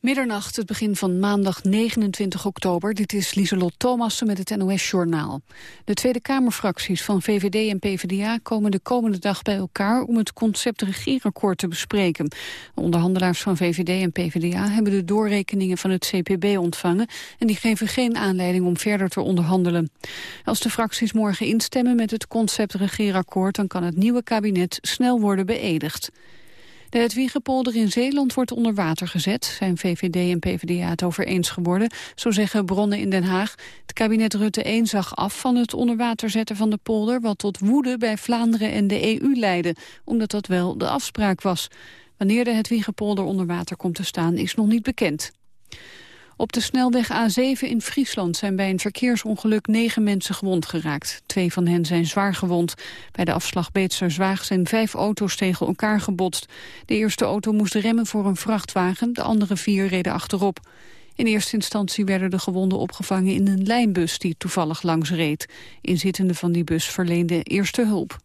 Middernacht, het begin van maandag 29 oktober. Dit is Lieselot Thomassen met het NOS-journaal. De Tweede Kamerfracties van VVD en PvdA komen de komende dag bij elkaar... om het concept regeerakkoord te bespreken. De onderhandelaars van VVD en PvdA hebben de doorrekeningen van het CPB ontvangen... en die geven geen aanleiding om verder te onderhandelen. Als de fracties morgen instemmen met het concept regeerakkoord... dan kan het nieuwe kabinet snel worden beëdigd. De Hedwiegepolder in Zeeland wordt onder water gezet. Zijn VVD en PvdA het over eens geworden. Zo zeggen bronnen in Den Haag. Het kabinet Rutte 1 zag af van het onder water zetten van de polder... wat tot woede bij Vlaanderen en de EU leidde. Omdat dat wel de afspraak was. Wanneer de Hedwiegepolder onder water komt te staan is nog niet bekend. Op de snelweg A7 in Friesland zijn bij een verkeersongeluk negen mensen gewond geraakt. Twee van hen zijn zwaar gewond. Bij de afslag Beetser-Zwaag zijn vijf auto's tegen elkaar gebotst. De eerste auto moest remmen voor een vrachtwagen, de andere vier reden achterop. In eerste instantie werden de gewonden opgevangen in een lijnbus die toevallig langs reed. Inzittenden van die bus verleende eerste hulp.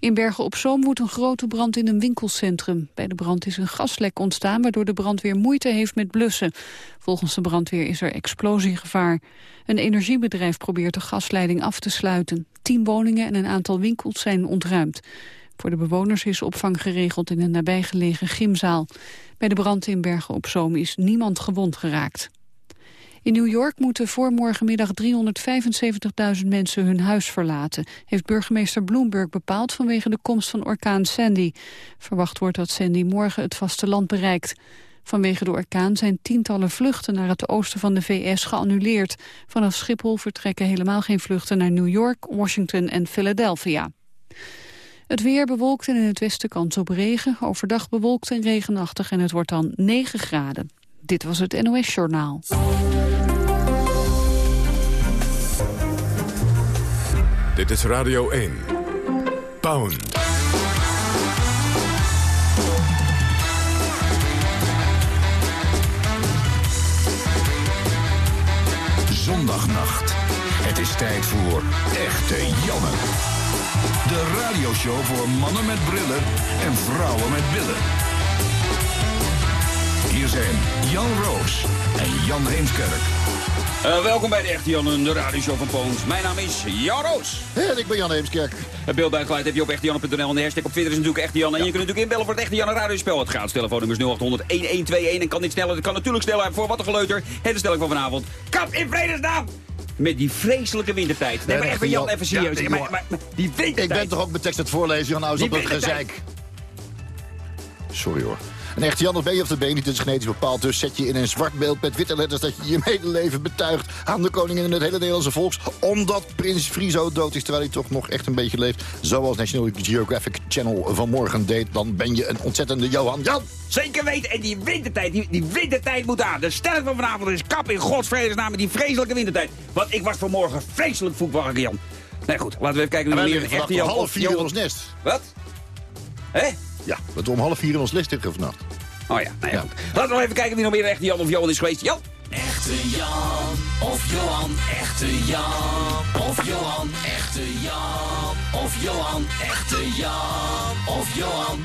In Bergen op Zoom woedt een grote brand in een winkelcentrum. Bij de brand is een gaslek ontstaan waardoor de brandweer moeite heeft met blussen. Volgens de brandweer is er explosiegevaar. Een energiebedrijf probeert de gasleiding af te sluiten. Tien woningen en een aantal winkels zijn ontruimd. Voor de bewoners is opvang geregeld in een nabijgelegen gymzaal. Bij de brand in Bergen op Zoom is niemand gewond geraakt. In New York moeten voor morgenmiddag 375.000 mensen hun huis verlaten, heeft burgemeester Bloomberg bepaald vanwege de komst van orkaan Sandy. Verwacht wordt dat Sandy morgen het vasteland bereikt. Vanwege de orkaan zijn tientallen vluchten naar het oosten van de VS geannuleerd. Vanaf Schiphol vertrekken helemaal geen vluchten naar New York, Washington en Philadelphia. Het weer bewolkt en in het westen kans op regen. Overdag bewolkt en regenachtig en het wordt dan 9 graden. Dit was het NOS Journaal. Dit is Radio 1. Pound. Zondagnacht. Het is tijd voor Echte Janne. De radioshow voor mannen met brillen en vrouwen met billen. Hier zijn Jan Roos en Jan Heemskerk. Uh, welkom bij de Echte Jan, de radioshow van Poons. Mijn naam is Jan Roos. En ik ben Jan Heemskerk. Het beeld bij geluid heb je op echtejan.nl en de hashtag op Twitter is natuurlijk Echte Jan. En je kunt natuurlijk inbellen voor het Echte Jan radiospel. Het gaat telefoonnummer 0800 1121 en kan niet sneller. Het kan natuurlijk sneller voor wat een geleuter. Het de stelling van vanavond. Kap in vredesnaam! Met die vreselijke wintertijd. Nee, maar even Jan, even serieus. Ja, maar, maar, die wintertijd. Ik ben toch ook mijn tekst het voorlezen, Jan, nou is op het gezeik. Sorry hoor. Een echte Jan of ben je of de been niet is genetisch bepaald. Dus zet je in een zwart beeld met witte letters dat je je medeleven betuigt aan de koningin en het hele Nederlandse volks. Omdat prins Friso dood is terwijl hij toch nog echt een beetje leeft. Zoals National Geographic Channel vanmorgen deed. Dan ben je een ontzettende Johan Jan. Zeker weten. En die wintertijd, die, die wintertijd moet aan. De stelling van vanavond is kap in godsvredesnaam met die vreselijke wintertijd. Want ik was vanmorgen vreselijk voetballer, Jan. Nee, goed. Laten we even kijken naar meer een echte Jan. half vier ons nest. Wat? Hé? Ja, we om half vier in ons nest liggen vannacht. Oh ja, nou ja, Goed. Laten we nog even kijken wie nog meer echte Jan of Johan is geweest. Jan? Echte Jan of Johan, echte Jan of Johan, echte Jan of Johan, echte Jan of Johan.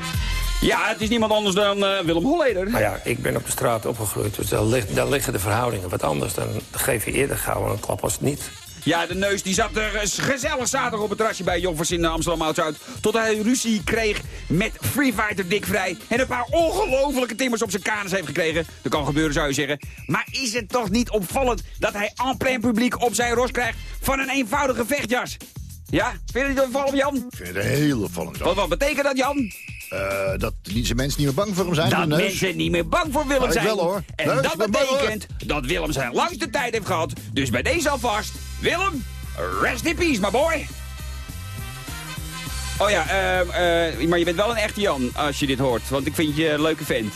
Ja, het is niemand anders dan uh, Willem Holleder. Nou ja, ik ben op de straat opgegroeid, dus daar, ligt, daar liggen de verhoudingen wat anders. Dan geef je eerder gauw een klap als het niet. Ja, de neus die zat er gezellig zaterdag op het terrasje bij Joffers in Amsterdam Oud-Zuid. Tot hij ruzie kreeg met Free Fighter Dick Vrij. En een paar ongelofelijke timmers op zijn kanus heeft gekregen. Dat kan gebeuren, zou je zeggen. Maar is het toch niet opvallend dat hij en plein publiek op zijn ros krijgt van een eenvoudige vechtjas? Ja? Vind je het opvallend, Jan? Ik vind het heel opvallend, Wat, wat betekent dat, Jan? Uh, dat deze mensen niet meer bang voor hem zijn. Dat mensen niet meer bang voor Willem zijn. Wel, hoor. En dat betekent dat Willem zijn langste tijd heeft gehad. Dus bij deze alvast, Willem, rest in peace, my boy. Oh ja, uh, uh, maar je bent wel een echte Jan als je dit hoort. Want ik vind je een leuke vent.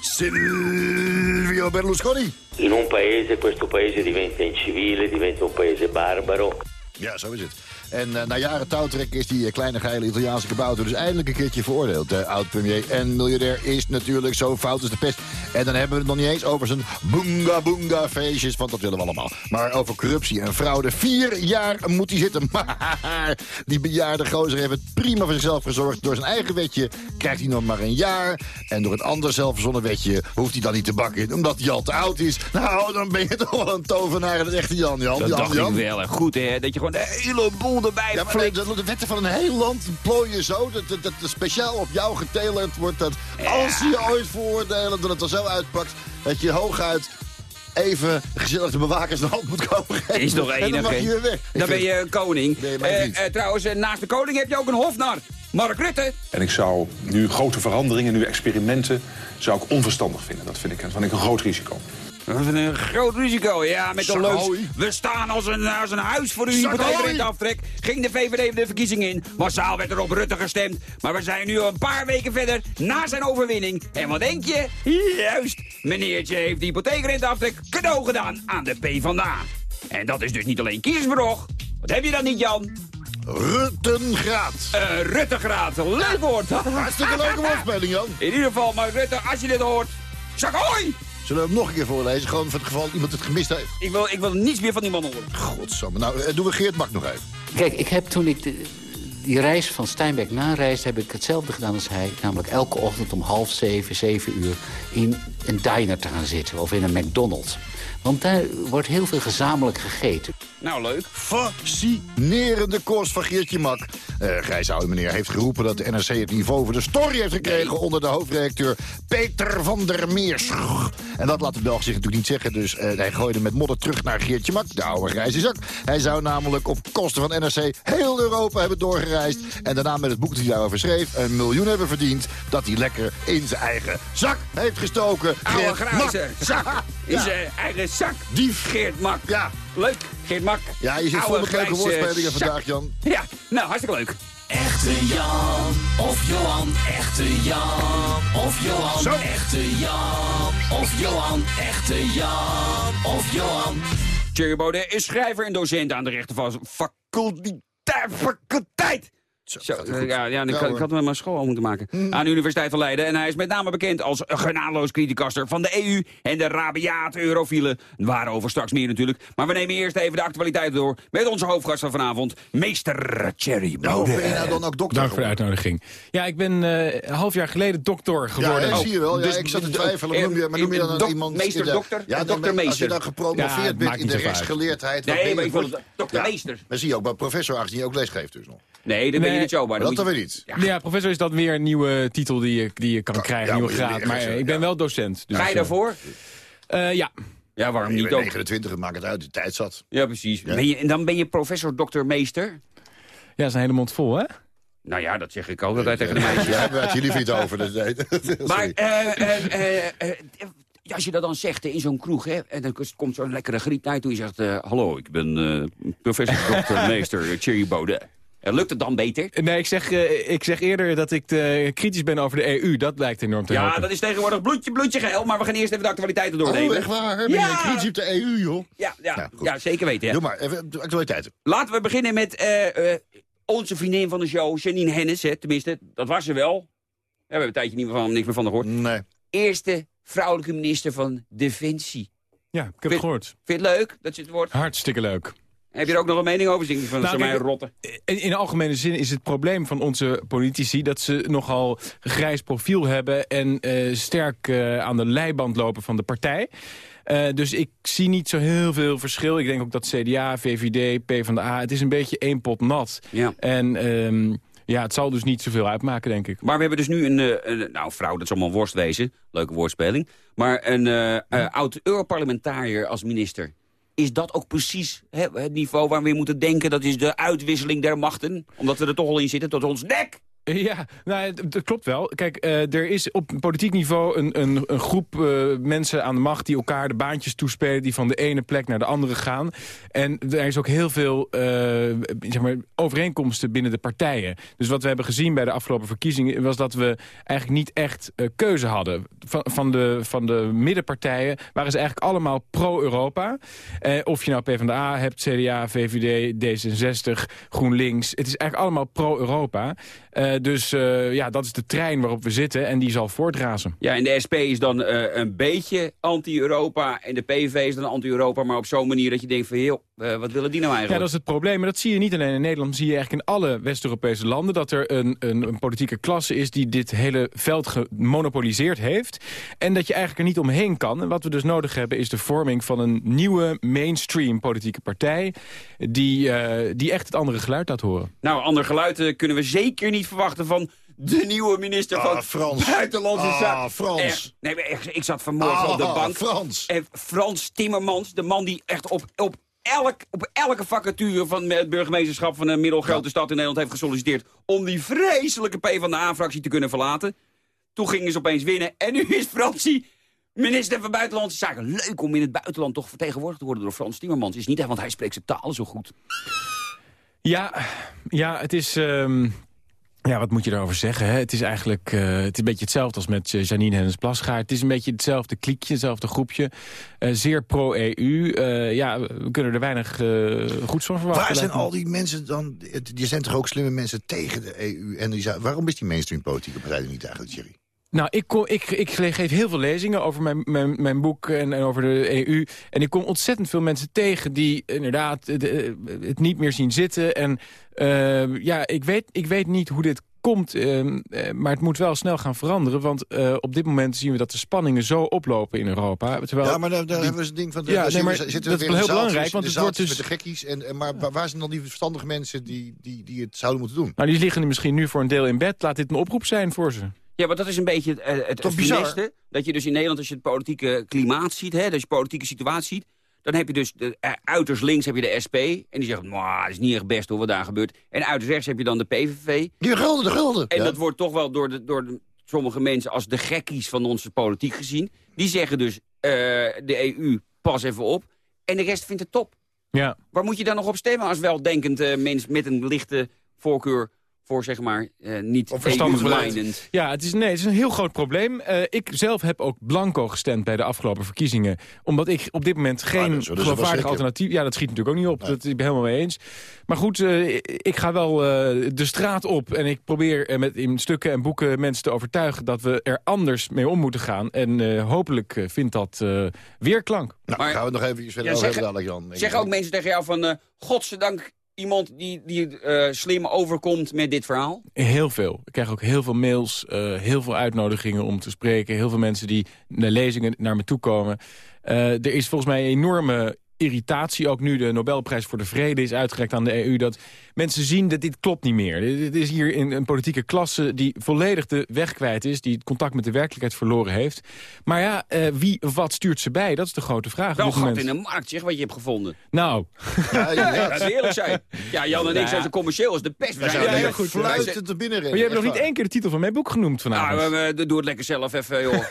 Silvio Berlusconi. In un paese, questo paese diventa incivile, diventa un paese barbaro. Ja, zo is het. En eh, na jaren touwtrekken is die eh, kleine geile Italiaanse kabouter dus eindelijk een keertje veroordeeld. De oud-premier en miljardair is natuurlijk zo fout als de pest. En dan hebben we het nog niet eens over zijn boonga boonga feestjes, want dat willen we allemaal. Maar over corruptie en fraude. Vier jaar moet hij zitten. Maar die bejaarde gozer heeft het prima voor zichzelf gezorgd. Door zijn eigen wetje krijgt hij nog maar een jaar. En door het ander zelfverzonnen wetje hoeft hij dan niet te bakken, omdat hij al te oud is. Nou, dan ben je toch wel een tovenaar. Dat is echt Jan Jan. Dat Jan, dacht Jan. ik wel. Goed, hè? Dat je gewoon de hele boel erbij... Ja, van voor denkt, de, de wetten van een heel land plooien zo... dat, dat, dat er speciaal op jou getelerd wordt... dat als je je ooit veroordelen, dat het er zo uitpakt... dat je hooguit even gezellig de bewakers de hand moet komen geven. Is toch En dan enig, mag hè? je weer weg. Dan ben je koning. Ben je mijn Eh, eh, trouwens, eh, naast de koning heb je ook een hofnar. Mark Rutte. En ik zou nu grote veranderingen, nu experimenten, zou ik onverstandig vinden. Dat vind ik, dat vind ik een groot risico. Dat is een groot risico, ja, met de leus. We staan als een, als een huis voor uw hypotheekrenteaftrek. Ging de VVD de verkiezing in. Massaal werd er op Rutte gestemd. Maar we zijn nu een paar weken verder na zijn overwinning. En wat denk je? Juist, meneertje heeft de hypotheekrenteaftrek cadeau gedaan aan de PvdA. En dat is dus niet alleen kiezersbedrog. Wat heb je dan niet, Jan? Ruttengraat. Uh, Ruttegraad, leuk woord. Hartstikke leuke woordspeling, Jan. In ieder geval, Mark Rutte, als je dit hoort, zak hoi! Zullen we hem nog een keer voorlezen? Gewoon voor het geval iemand het gemist heeft. Ik wil, ik wil niets meer van die man horen. Godsamme. Nou, eh, doen we Geert Mak nog even. Kijk, ik heb toen ik de- die reis van Steinbeck nareis... heb ik hetzelfde gedaan als hij. Namelijk elke ochtend om half zeven, zeven uur... in een diner te gaan zitten of in een McDonald's. Want daar wordt heel veel gezamenlijk gegeten. Nou, leuk. Fascinerende kost van Geertje Mak. Eh Grijs oude meneer heeft geroepen dat de NRC het niveau voor de story heeft gekregen... onder de hoofdredacteur Peter van der Meers. En dat laat de Belg zich natuurlijk niet zeggen. Dus eh, hij gooide met modder terug naar Geertje Mak, de oude grijze zak. Hij zou namelijk op kosten van NRC heel Europa hebben doorgereisd... en daarna met het boek dat hij daarover schreef... een miljoen hebben verdiend dat hij lekker in zijn eigen zak heeft gestoken. Oude grijze zak. In Ja. zijn eigen zak. Dief. Geert Mak. Ja. Leuk, Geert Mak. Ja, je zit vol met leuke woordspelingen vandaag, Jan. Ja, nou, hartstikke leuk. Echte Jan of Johan, echte Jan of Johan, Zo. echte Jan of Johan, echte Jan of Johan. Thierry Baudet is schrijver en docent aan de rechtenfaculteit. Zo, eh, ja, ja, ik, had hem met mijn school al moeten maken. Aan de Universiteit van Leiden. En hij is met name bekend als genadeloos criticaster van de EU... en de rabiate eurofielen. Waarover straks meer natuurlijk. Maar we nemen eerst even de actualiteit door... met onze hoofdgast van vanavond, meester Thierry Nou, Baudet. ben je nou dan ook dokter Dank voor de geworden? uitnodiging. Ja, ik ben eh, een half jaar geleden dokter Ja, geworden. hè, zie je wel. Ja, dus- ik zat te twijfelen. Maar noem je, maar noem je dan Dok- iemand... meester de- dokter? Ja, Dokter dan ben- Als je meester. dan Ja, gepromoveerd bent in de rechtsgeleerdheid... Nee, maar ik vond het dokter meester. Maar zie je ook bij professor, aangezien je ook lesgeeft dus nog. Nee, dat ben Maar dan dat dan weer niet. Ja, professor is dat weer een nieuwe titel die je, die je kan krijgen, ja, nieuwe graad. Maar eh, ik ben ja. wel docent. Dus, Ga je eh, daarvoor? eh, ja. Ja, waarom niet ook? 29, het maakt het uit. De tijd zat. Ja, precies. Ben je, en dan ben je professor, dokter, meester? ja, dat is een hele mond vol, hè? Nou ja, dat zeg ik ook altijd tegen de meisjes. Ja, we hadden jullie niet over. Dus nee. Maar eh, eh, eh, eh, als je dat dan zegt eh, in zo'n kroeg, hè, en dan komt zo'n lekkere griet naar je toe en je zegt... eh, Hallo, ik ben eh, professor, dokter, meester Thierry Baudet. En lukt het dan beter? Nee, ik zeg, eh, ik zeg eerder dat ik eh, kritisch ben over de EU. Dat lijkt enorm te Ja, helpen. dat is tegenwoordig bloedje, bloedje geheel. Maar we gaan eerst even de actualiteiten doornemen. Oh, echt waar? Ben je Ja. een kritisch op de EU, joh? Ja, ja, Ja, zeker weten. Ja. Doe maar, even de actualiteiten. Laten we beginnen met eh, eh, onze vriendin van de show, Janine Hennis. Hè, tenminste, dat was ze wel. Ja, we hebben een tijdje niet meer van, niks meer van gehoord. Nee. Eerste vrouwelijke minister van Defensie. Ja, ik heb het gehoord. Vind je het leuk dat ze het wordt? Hartstikke leuk. Heb je er ook nog een mening over? Zing van, Nou, mij rotten. In, in algemene zin is het probleem van onze politici... dat ze nogal grijs profiel hebben... en eh, sterk eh, aan de leiband lopen van de partij. Eh, dus ik zie niet zo heel veel verschil. Ik denk ook dat CDA, VVD, PvdA... het is een beetje één pot nat. Ja. En ehm, ja, het zal dus niet zoveel uitmaken, denk ik. Maar we hebben dus nu een, een nou vrouw, dat zal maar worst wezen. Leuke woordspeling. Maar een eh, eh, oud-Europarlementariër als minister. Is dat ook precies hè, het niveau waar we in moeten denken? Dat is de uitwisseling der machten. Omdat we er toch al in zitten tot ons nek. Ja, nou, dat klopt wel. Kijk, eh, er is op politiek niveau een, een, een groep eh, mensen aan de macht... die elkaar de baantjes toespelen, die van de ene plek naar de andere gaan. En er is ook heel veel eh, zeg maar, overeenkomsten binnen de partijen. Dus wat we hebben gezien bij de afgelopen verkiezingen... was dat we eigenlijk niet echt keuze hadden. Van, van, de, van de middenpartijen waren ze eigenlijk allemaal pro-Europa. Of je nou PvdA hebt, CDA, VVD, D66, GroenLinks. Het is eigenlijk allemaal pro-Europa. Eh, dus eh, ja, dat is de trein waarop we zitten en die zal voortrazen. Ja, en de SP is dan eh, een beetje anti-Europa en de PVV is dan anti-Europa, maar op zo'n manier dat je denkt van, heel, eh, wat willen die nou Ja, eigenlijk? dat is het probleem. Maar dat zie je niet alleen in Nederland. Dat zie je eigenlijk in alle West-Europese landen. Dat er een, een, een politieke klasse is die dit hele veld gemonopoliseerd heeft. En dat je eigenlijk er niet omheen kan. En wat we dus nodig hebben is de vorming van een nieuwe mainstream politieke partij. Die, eh, die echt het andere geluid laat horen. Nou, ander geluid eh, kunnen we zeker niet verwachten van de nieuwe minister Ah, van Frans. Buitenlandse Ah, Zaken. Frans. Nee, maar echt, ik zat vanmorgen op de Ah, bank. Frans. En Frans Timmermans, de man die echt op, op, elk, op elke vacature van het burgemeesterschap van een middelgrote stad in Nederland heeft gesolliciteerd om die vreselijke PvdA-fractie te kunnen verlaten. Toen gingen ze opeens winnen en nu is Fransie minister van Buitenlandse Zaken. Leuk om in het buitenland toch vertegenwoordigd te worden door Frans Timmermans. Is niet echt, want hij spreekt zijn talen zo goed. Ja, ja het is... ehm, Ja, wat moet je daarover zeggen? Hè? Het is eigenlijk eh, het is een beetje hetzelfde als met eh, Janine Hennis Plasgaard. Het is een beetje hetzelfde kliekje, hetzelfde groepje. Eh, zeer pro-EU. Ja, we kunnen er weinig goeds van verwachten. Waar zijn al die mensen dan... Die zijn toch ook slimme mensen tegen de EU? En die, waarom is die mainstream politieke partij er niet eigenlijk, Jerry? Nou, ik, kom, ik, ik geef heel veel lezingen over mijn, mijn, mijn boek en, en over de EU. En ik kom ontzettend veel mensen tegen die inderdaad de- de- het niet meer zien zitten. En eh, ja, ik weet, ik weet niet hoe dit komt, ehm, eh, maar het moet wel snel gaan veranderen. Want eh, op dit moment zien we dat de spanningen zo oplopen in Europa. Terwijl ja, maar daar, daar die- hebben we het ding van... Ja, daar nee, maar zitten dat is wel heel de belangrijk, want de het wordt dus- met de gekkies. En, en, maar waar- waar zijn dan die verstandige mensen die, die, die het zouden moeten doen? Nou, die liggen nu misschien nu voor een deel in bed. Laat dit een oproep zijn voor ze. Ja, maar dat is een beetje het, eh, het, Toch het funeste. Dat je dus in Nederland, als je het politieke klimaat ziet... Hè, als je politieke situatie ziet... dan heb je dus de, eh, uiterst links heb je de SP. En die zegt, nou, dat is niet echt best hoor, wat daar gebeurt. En uiterst rechts heb je dan de PVV. Die gulden, de gulden. En Ja. dat wordt toch wel door, de, door de, sommige mensen als de gekkies van onze politiek gezien. Die zeggen dus, eh, de EU, pas even op. En de rest vindt het top. Ja. Waar moet je dan nog op stemmen als weldenkend eh, mens... met een lichte voorkeur voor, zeg maar, eh, niet Of verstandig? Ja, het is, nee, het is een heel groot probleem. Eh, ik zelf heb ook blanco gestemd bij de afgelopen verkiezingen. Omdat ik op dit moment Ah, geen ze wel geloofwaardig alternatief... Ja, dat schiet natuurlijk ook niet op. Dat ik ben helemaal mee eens. Maar goed, eh, ik ga wel eh, de straat op. En ik probeer met, in stukken en boeken mensen te overtuigen... dat we er anders mee om moeten gaan. En eh, hopelijk vindt dat eh, weerklank. Nou, Maar- gaan we het nog even verder Ja, over zeggen- hebben Jan. Zeggen ook mensen tegen jou van... eh godzijdank iemand die, die eh, slim overkomt met dit verhaal? Heel veel. Ik krijg ook heel veel mails, eh, heel veel uitnodigingen om te spreken. Heel veel mensen die naar lezingen naar me toe komen. Eh, er is volgens mij enorme irritatie. Ook nu de Nobelprijs voor de Vrede is uitgereikt aan de EU. Dat mensen zien dat dit klopt niet meer. Dit is hier in een politieke klasse die volledig de weg kwijt is. Die het contact met de werkelijkheid verloren heeft. Maar ja, eh, wie of wat stuurt ze bij? Dat is de grote vraag. Wel op dit gat in de markt, zeg, wat je hebt gevonden. Nou, Ja, Ja, ja, laten we eerlijk zijn. Ja, Jan en ik Ja. zijn zo commercieel als de pest. We zijn Ja, heel goed. fluitend er binnen maar je hebt nog niet één keer de titel van mijn boek genoemd vanavond. Nou, we, we- doe het lekker zelf even, joh.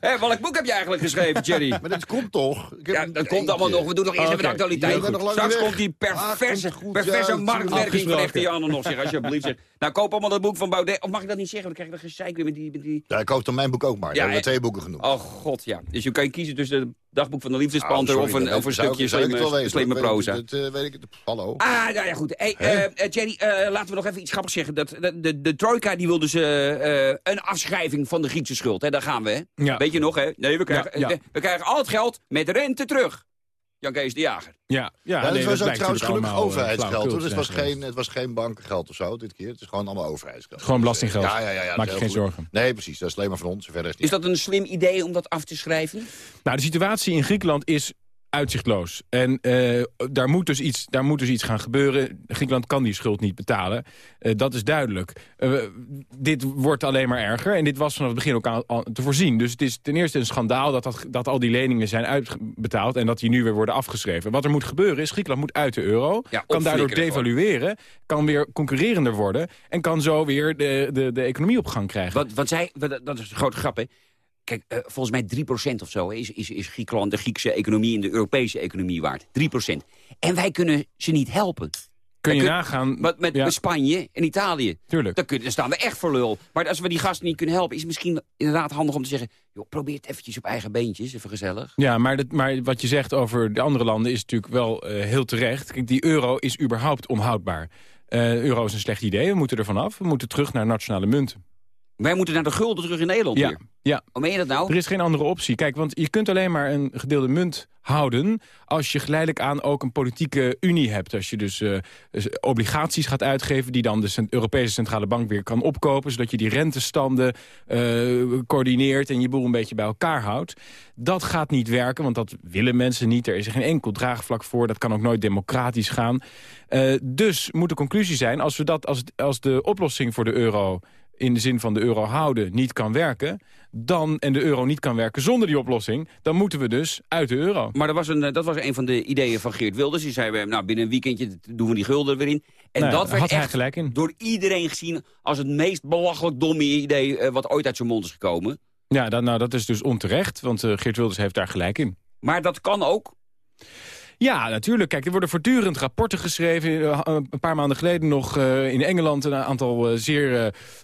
Hé, welk boek heb je eigenlijk geschreven, Jerry? Maar dat komt toch? Ik heb Ja, dat komt allemaal nog. We doen nog eerst even de actualiteit. Straks komt die perverse, perverse ja, marktwerking van echte Janne nog, zeg, alsjeblieft. Zeg. Nou, koop allemaal dat boek van Baudet. Of mag ik dat niet zeggen? Dan krijg je dan gezeik weer met die... Met die... Ja, ik hoop dan mijn boek ook maar. Ja, hebben we en- twee boeken genoemd. Oh god, ja. Dus je kan kiezen tussen het dagboek van de liefdespanter Oh, of een, of een stukje slimme, proza. Dat eh, weet ik. Hallo. Ah, nou ja, goed. Hey, eh, eh, Jerry, eh, laten we nog even iets grappigs zeggen. Dat, de, de, de trojka die wil dus eh, eh, een afschrijving van de Griekse schuld. Hè? Daar gaan we, hè? Ja. Weet je nog, hè? Nee, we krijgen, Ja, ja. eh, we krijgen al het geld met rente terug. Jan Kees de Jager. ja, ja, Ja, nee, was ook trouwens gelukkig eh, overheidsgeld. hoor. Dus het was, geen, het was geen bankengeld of zo dit keer. Het is gewoon allemaal overheidsgeld. Gewoon belastinggeld. Ja, ja, ja. ja, Maak je geen goed. zorgen. Nee, precies. Dat is alleen maar van ons. Verder is Is dat een slim idee om dat af te schrijven? Nou, de situatie in Griekenland is uitzichtloos. En eh, daar, moet dus iets, daar moet dus iets gaan gebeuren. Griekenland kan die schuld niet betalen. Eh, dat is duidelijk. Eh, dit wordt alleen maar erger. En dit was vanaf het begin ook al, al te voorzien. Dus het is ten eerste een schandaal dat, dat, dat al die leningen zijn uitbetaald... en dat die nu weer worden afgeschreven. Wat er moet gebeuren is, Griekenland moet uit de euro. Ja, kan daardoor devalueren. Kan weer concurrerender worden. En kan zo weer de, de, de economie op gang krijgen. Want, want zij, wat- dat is een grote grap, hè. Kijk, eh, volgens mij 3% of zo is, is, is Griekenland, de Griekse economie... en de Europese economie waard. 3%. En wij kunnen ze niet helpen. Kun je kun- nagaan... Met, met, ja, met Spanje en Italië. tuurlijk. Dan, kun, dan staan we echt voor lul. Maar als we die gasten niet kunnen helpen... is het misschien inderdaad handig om te zeggen... Joh, probeer het eventjes op eigen beentjes, even gezellig. Ja, maar, dat, maar wat je zegt over de andere landen is natuurlijk wel eh, heel terecht. Kijk, die euro is überhaupt onhoudbaar. Eh, euro is een slecht idee, we moeten er vanaf. We moeten terug naar nationale munten. Wij moeten naar de gulden terug in Nederland Ja, weer. ja. Hoe meen je dat nou? Er is geen andere optie. Kijk, want je kunt alleen maar een gedeelde munt houden... als je geleidelijk aan ook een politieke unie hebt. Als je dus eh, dus obligaties gaat uitgeven... die dan de cent- Europese Centrale Bank weer kan opkopen... zodat je die rentestanden eh, coördineert en je boel een beetje bij elkaar houdt. Dat gaat niet werken, want dat willen mensen niet. Er is er geen enkel draagvlak voor. Dat kan ook nooit democratisch gaan. Eh, dus moet de conclusie zijn, als, we dat, als, als de oplossing voor de euro in de zin van de euro houden niet kan werken... dan en de euro niet kan werken zonder die oplossing... dan moeten we dus uit de euro. Maar dat was, een, eh, dat was een van de ideeën van Geert Wilders. Die zei, nou, binnen een weekendje doen we die gulden er weer in. En Nou ja, dat werd echt gelijk in. door iedereen gezien... als het meest belachelijk domme idee eh, wat ooit uit zijn mond is gekomen. Ja, dat, nou, dat is dus onterecht, want eh, Geert Wilders heeft daar gelijk in. Maar dat kan ook. Ja, natuurlijk. Kijk, er worden voortdurend rapporten geschreven. Eh, Een paar maanden geleden nog eh, in Engeland... een aantal eh, zeer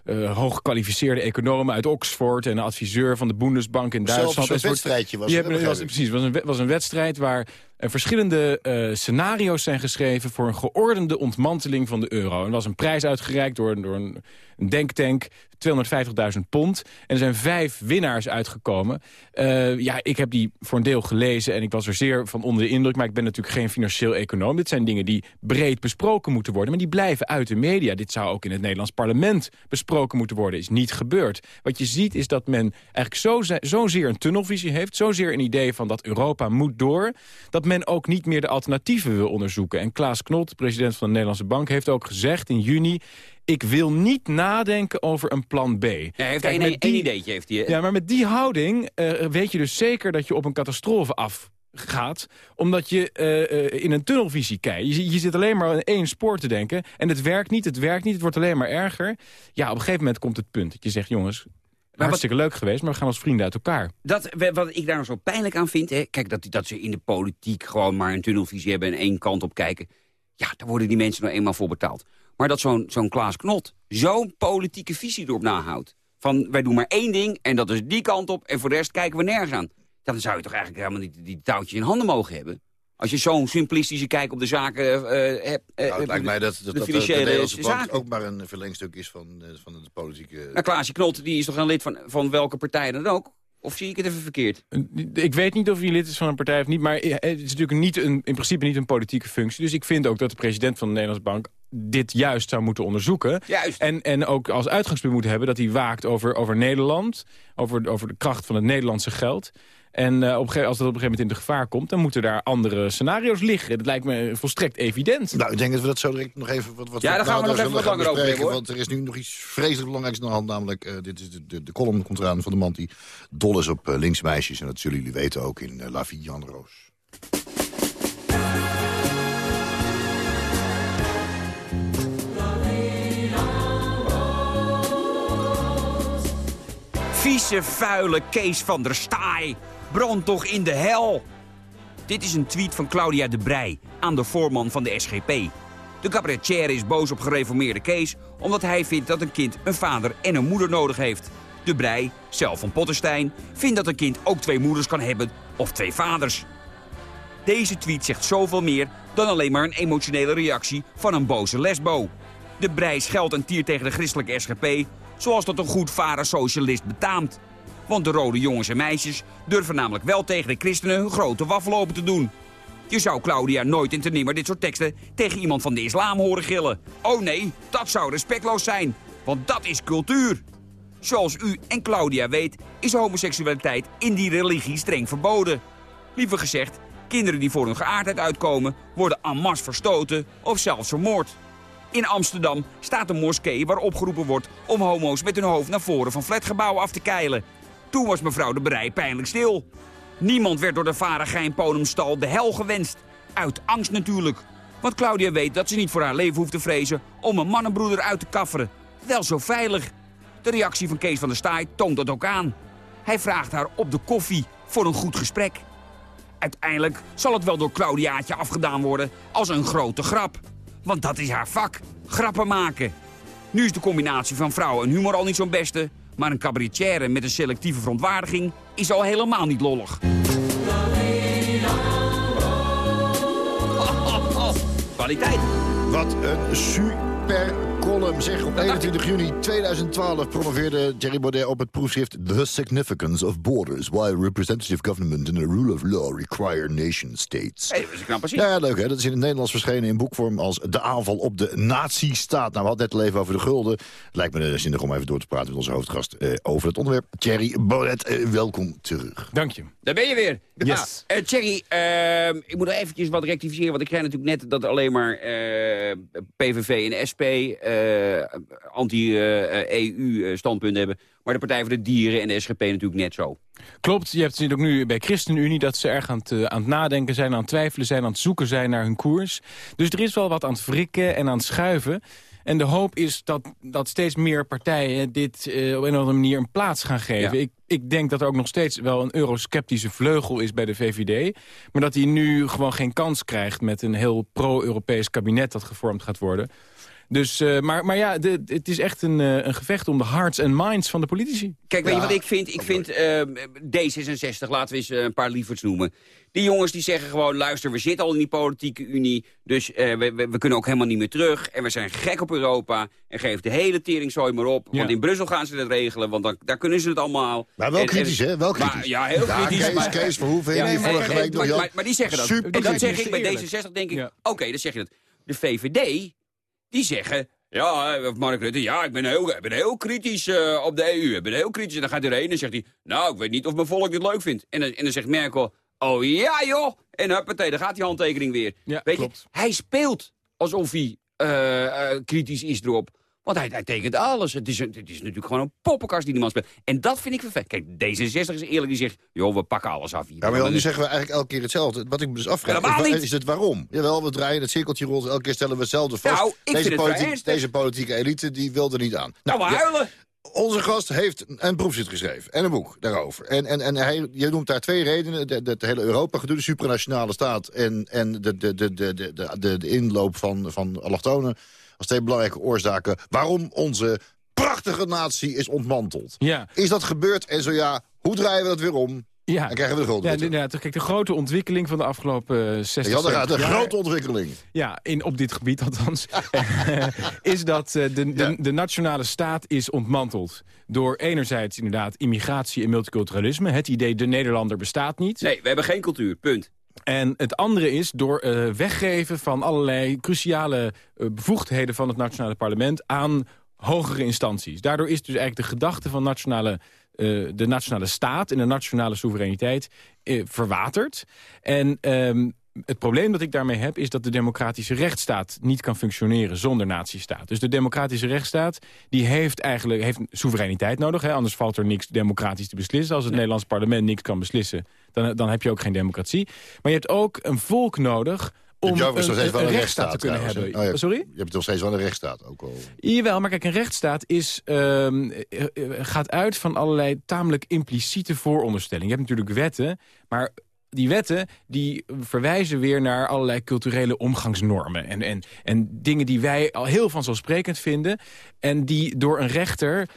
eh, eh, hooggekwalificeerde economen uit Oxford... en een adviseur van de Bundesbank in Zelfs Duitsland. zo'n enzovoort. wedstrijdje was het, precies, het was een, was een wedstrijd waar verschillende eh, scenario's zijn geschreven... voor een geordende ontmanteling van de euro. Er was een prijs uitgereikt door, door een, een denktank... 250.000 pond. En er zijn vijf winnaars uitgekomen. Eh, ja, ik heb die voor een deel gelezen en ik was er zeer van onder de indruk. Maar ik ben natuurlijk geen financieel econoom. Dit zijn dingen die breed besproken moeten worden. Maar die blijven uit de media. Dit zou ook in het Nederlands parlement besproken moeten worden. Is niet gebeurd. Wat je ziet is dat men eigenlijk zo, zozeer een tunnelvisie heeft. Zozeer een idee van dat Europa moet door. Dat men ook niet meer de alternatieven wil onderzoeken. En Klaas Knot, president van de Nederlandse Bank, heeft ook gezegd in juni... Ik wil niet nadenken over een plan B. Ja, hij heeft Kijk, die- ideetje. Heeft hij, ja, maar met die houding eh, weet je dus zeker dat je op een catastrofe afgaat. Omdat je eh, eh, in een tunnelvisie kijkt. Je, je zit alleen maar aan één spoor te denken. En het werkt niet, het werkt niet, het wordt alleen maar erger. Ja, op een gegeven moment komt het punt dat je zegt... jongens, hartstikke leuk geweest, maar we gaan als vrienden uit elkaar. Dat, wat ik daar nou zo pijnlijk aan vind... Hè, kijk, dat, dat ze in de politiek gewoon maar een tunnelvisie hebben... en één kant op kijken. Ja, daar worden die mensen nou eenmaal voor betaald. Maar dat zo'n zo'n Klaas Knot zo'n politieke visie erop nahoudt. Van, wij doen maar één ding en dat is die kant op... en voor de rest kijken we nergens aan. Dan zou je toch eigenlijk helemaal niet die touwtjes in handen mogen hebben? Als je zo'n simplistische kijk op de zaken eh, hebt... eh, Nou, het lijkt mij dat, dat, de dat financiële Nederlandse bank zaken. ook maar een verlengstuk is van, eh, van de politieke... Nou, Klaasje Knot, die is toch een lid van, van welke partij dan ook? Of zie ik het even verkeerd? Ik weet niet of hij lid is van een partij of niet... maar het is natuurlijk niet een, in principe niet een politieke functie. Dus ik vind ook dat de president van de Nederlandse Bank dit juist zou moeten onderzoeken. Juist. En, en ook als uitgangspunt moet hebben dat hij waakt over, over Nederland... Over, over de kracht van het Nederlandse geld... En eh, op als dat op een gegeven moment in de gevaar komt... dan moeten daar andere scenario's liggen. Dat lijkt me volstrekt evident. Nou, ik denk dat we dat zo direct nog even wat, wat Ja, daar gaan we nog even wat langer over hoor. Want er is nu nog iets vreselijk belangrijks aan de hand. Namelijk, eh, dit is de, de, de column komt eraan van de man die dol is op eh, linksmeisjes. En dat zullen jullie weten ook in La Vie Jan Roos. Vieze, vuile Kees van der Staaij. Brand toch in de hel. Dit is een tweet van Claudia de Brij aan de voorman van de SGP. De cabaretier is boos op gereformeerde Kees... omdat hij vindt dat een kind een vader en een moeder nodig heeft. De Brij, zelf van Potterstein, vindt dat een kind ook twee moeders kan hebben... of twee vaders. Deze tweet zegt zoveel meer dan alleen maar een emotionele reactie van een boze lesbo. De Brij scheldt en tiert tegen de christelijke SGP... zoals dat een goed vader socialist betaamt. Want de rode jongens en meisjes durven namelijk wel tegen de christenen hun grote waffel open te doen. Je zou Claudia nooit in te nimmer dit soort teksten tegen iemand van de islam horen gillen. Oh nee, dat zou respectloos zijn, want dat is cultuur. Zoals u en Claudia weet is homoseksualiteit in die religie streng verboden. Liever gezegd, Kinderen die voor hun geaardheid uitkomen, worden en masse verstoten of zelfs vermoord. In Amsterdam staat een moskee waar opgeroepen wordt om homo's met hun hoofd naar voren van flatgebouwen af te keilen. Toen was mevrouw de Brij pijnlijk stil. Niemand werd door de Varagijn Ponumstal de hel gewenst. Uit angst natuurlijk. Want Claudia weet dat ze niet voor haar leven hoeft te vrezen om een mannenbroeder uit te kafferen. Wel zo veilig. De reactie van Kees van der Staaij toont dat ook aan. Hij vraagt haar op de koffie voor een goed gesprek. Uiteindelijk zal het wel door Claudiaatje afgedaan worden als een grote grap. Want dat is haar vak, grappen maken. Nu is de combinatie van vrouw en humor al niet zo'n beste... maar een cabaretière met een selectieve verontwaardiging is al helemaal niet lollig. Kwaliteit. Wat een super column. Zeg, op 21 juni 2012 promoveerde Thierry Baudet op het proefschrift... The Significance of Borders, Why Representative Government and the Rule of Law Require Nation States. Hé, dat is een knappe zin. Ja, ja, leuk hè. Dat is in het Nederlands verschenen in boekvorm als De aanval op de nazistaat. Nou, we hadden net al even over de gulden. Het lijkt me zinnig om even door te praten met onze hoofdgast eh, over het onderwerp. Thierry Baudet, eh, welkom terug. Dank je. Daar ben je weer. Yes. Ah, eh, Thierry, ehm, ik moet nog eventjes wat rectificeren. Want ik krijg natuurlijk net dat alleen maar eh, PVV en SP anti-EU-standpunten hebben. Maar de Partij voor de Dieren en de SGP natuurlijk net zo. Klopt, je hebt het ook nu bij ChristenUnie... dat ze erg aan het, eh, aan het nadenken zijn, aan het twijfelen zijn... aan het zoeken zijn naar hun koers. Dus er is wel wat aan het wrikken en aan het schuiven. En de hoop is dat, dat steeds meer partijen dit eh, op een of andere manier een plaats gaan geven. Ja. Ik, ik denk dat er ook nog steeds wel een eurosceptische vleugel is bij de VVD. Maar dat die nu gewoon geen kans krijgt met een heel pro-Europees kabinet dat gevormd gaat worden. Dus, eh, maar, maar ja, de, het is echt een, eh, een gevecht om de hearts en minds van de politici. Kijk, weet Ja, je wat ik vind? Ik vind eh, D66, laten we eens een paar lieverds noemen. Die jongens die zeggen gewoon, luister, we zitten al in die politieke unie... dus eh, we, we, we kunnen ook helemaal niet meer terug. En we zijn gek op Europa. En geef de hele teringzooi maar op. Want in Brussel gaan ze dat regelen, want dan, daar kunnen ze het allemaal. Maar wel En- kritisch, hè? Wel Maar, kritisch. ja, heel Ja, kritisch. Kees, maar, Kees Verhoeven, Ja, die vorige week nog, maar, maar, maar die zeggen dat. Super en dan zeg ik bij kritisch. D66, denk ik, Ja. oké, dan zeg je dat. De VVD, die zeggen... Ja, Mark Rutte, ja, ik ben heel, ik ben heel kritisch eh, op de EU. Ik ben heel kritisch. En dan gaat hij erheen en zegt hij... Nou, ik weet niet of mijn volk dit leuk vindt. En dan, en dan zegt Merkel... Oh ja, joh! En huppatee, dan gaat die handtekening weer. Ja, weet klopt. je, hij speelt alsof hij eh, eh, kritisch is erop. Want hij, hij tekent alles. Het is, het is natuurlijk gewoon een poppenkast die die man speelt. En dat vind ik vervelend. Kijk, D66 is eerlijk, die zegt... joh, we pakken alles af hier. Ja, maar zeggen we eigenlijk elke keer hetzelfde. Wat ik me dus afvraag, is, is het waarom? Jawel, we draaien het cirkeltje rond. Elke keer stellen we hetzelfde vast. Nou, ik vind deze, politiek- deze politieke elite die wil er niet aan. Nou, maar ja, huilen! onze gast heeft een proefschrift geschreven en een boek daarover. En, en, en hij, je noemt daar twee redenen. De, de, het hele Europa gedoe, de supranationale staat... en, en de, de, de, de, de, de inloop van, van allochtonen... als twee belangrijke oorzaken waarom onze prachtige natie is ontmanteld. Ja, Is dat gebeurd? En zo ja, hoe draaien we dat weer om? ja. En krijgen we de gulden Ja, inderdaad. Kijk, de grote ontwikkeling van de afgelopen eh, 60, Ja, daar gaat 70 een jaar- grote ontwikkeling. Ja, in, op dit gebied althans. Eh, is dat eh, de, de, Ja. de nationale staat is ontmanteld. Door enerzijds inderdaad immigratie en multiculturalisme. Het idee de Nederlander bestaat niet. Nee, we hebben geen cultuur, punt. En het andere is door eh, weggeven van allerlei cruciale eh, bevoegdheden van het nationale parlement aan hogere instanties. Daardoor is dus eigenlijk de gedachte van nationale, eh, de nationale staat en de nationale soevereiniteit verwaterd. En ehm, het probleem dat ik daarmee heb is dat de democratische rechtsstaat niet kan functioneren zonder natiestaat. Dus de democratische rechtsstaat die heeft eigenlijk heeft soevereiniteit nodig. Hè? Anders valt er niks democratisch te beslissen. Als het Nederlands parlement niks kan beslissen, dan, dan heb je ook geen democratie. Maar je hebt ook een volk nodig om een, een een rechtsstaat te kunnen trouwens, hebben. Oh Sorry? Je hebt nog steeds wel een rechtsstaat, ook al. Jawel, maar kijk, een rechtsstaat is, ehm, eh, eh, gaat uit van allerlei tamelijk impliciete vooronderstellingen. Je hebt natuurlijk wetten, maar die wetten die verwijzen weer naar allerlei culturele omgangsnormen. En, en, en dingen die wij al heel vanzelfsprekend vinden. En die door een rechter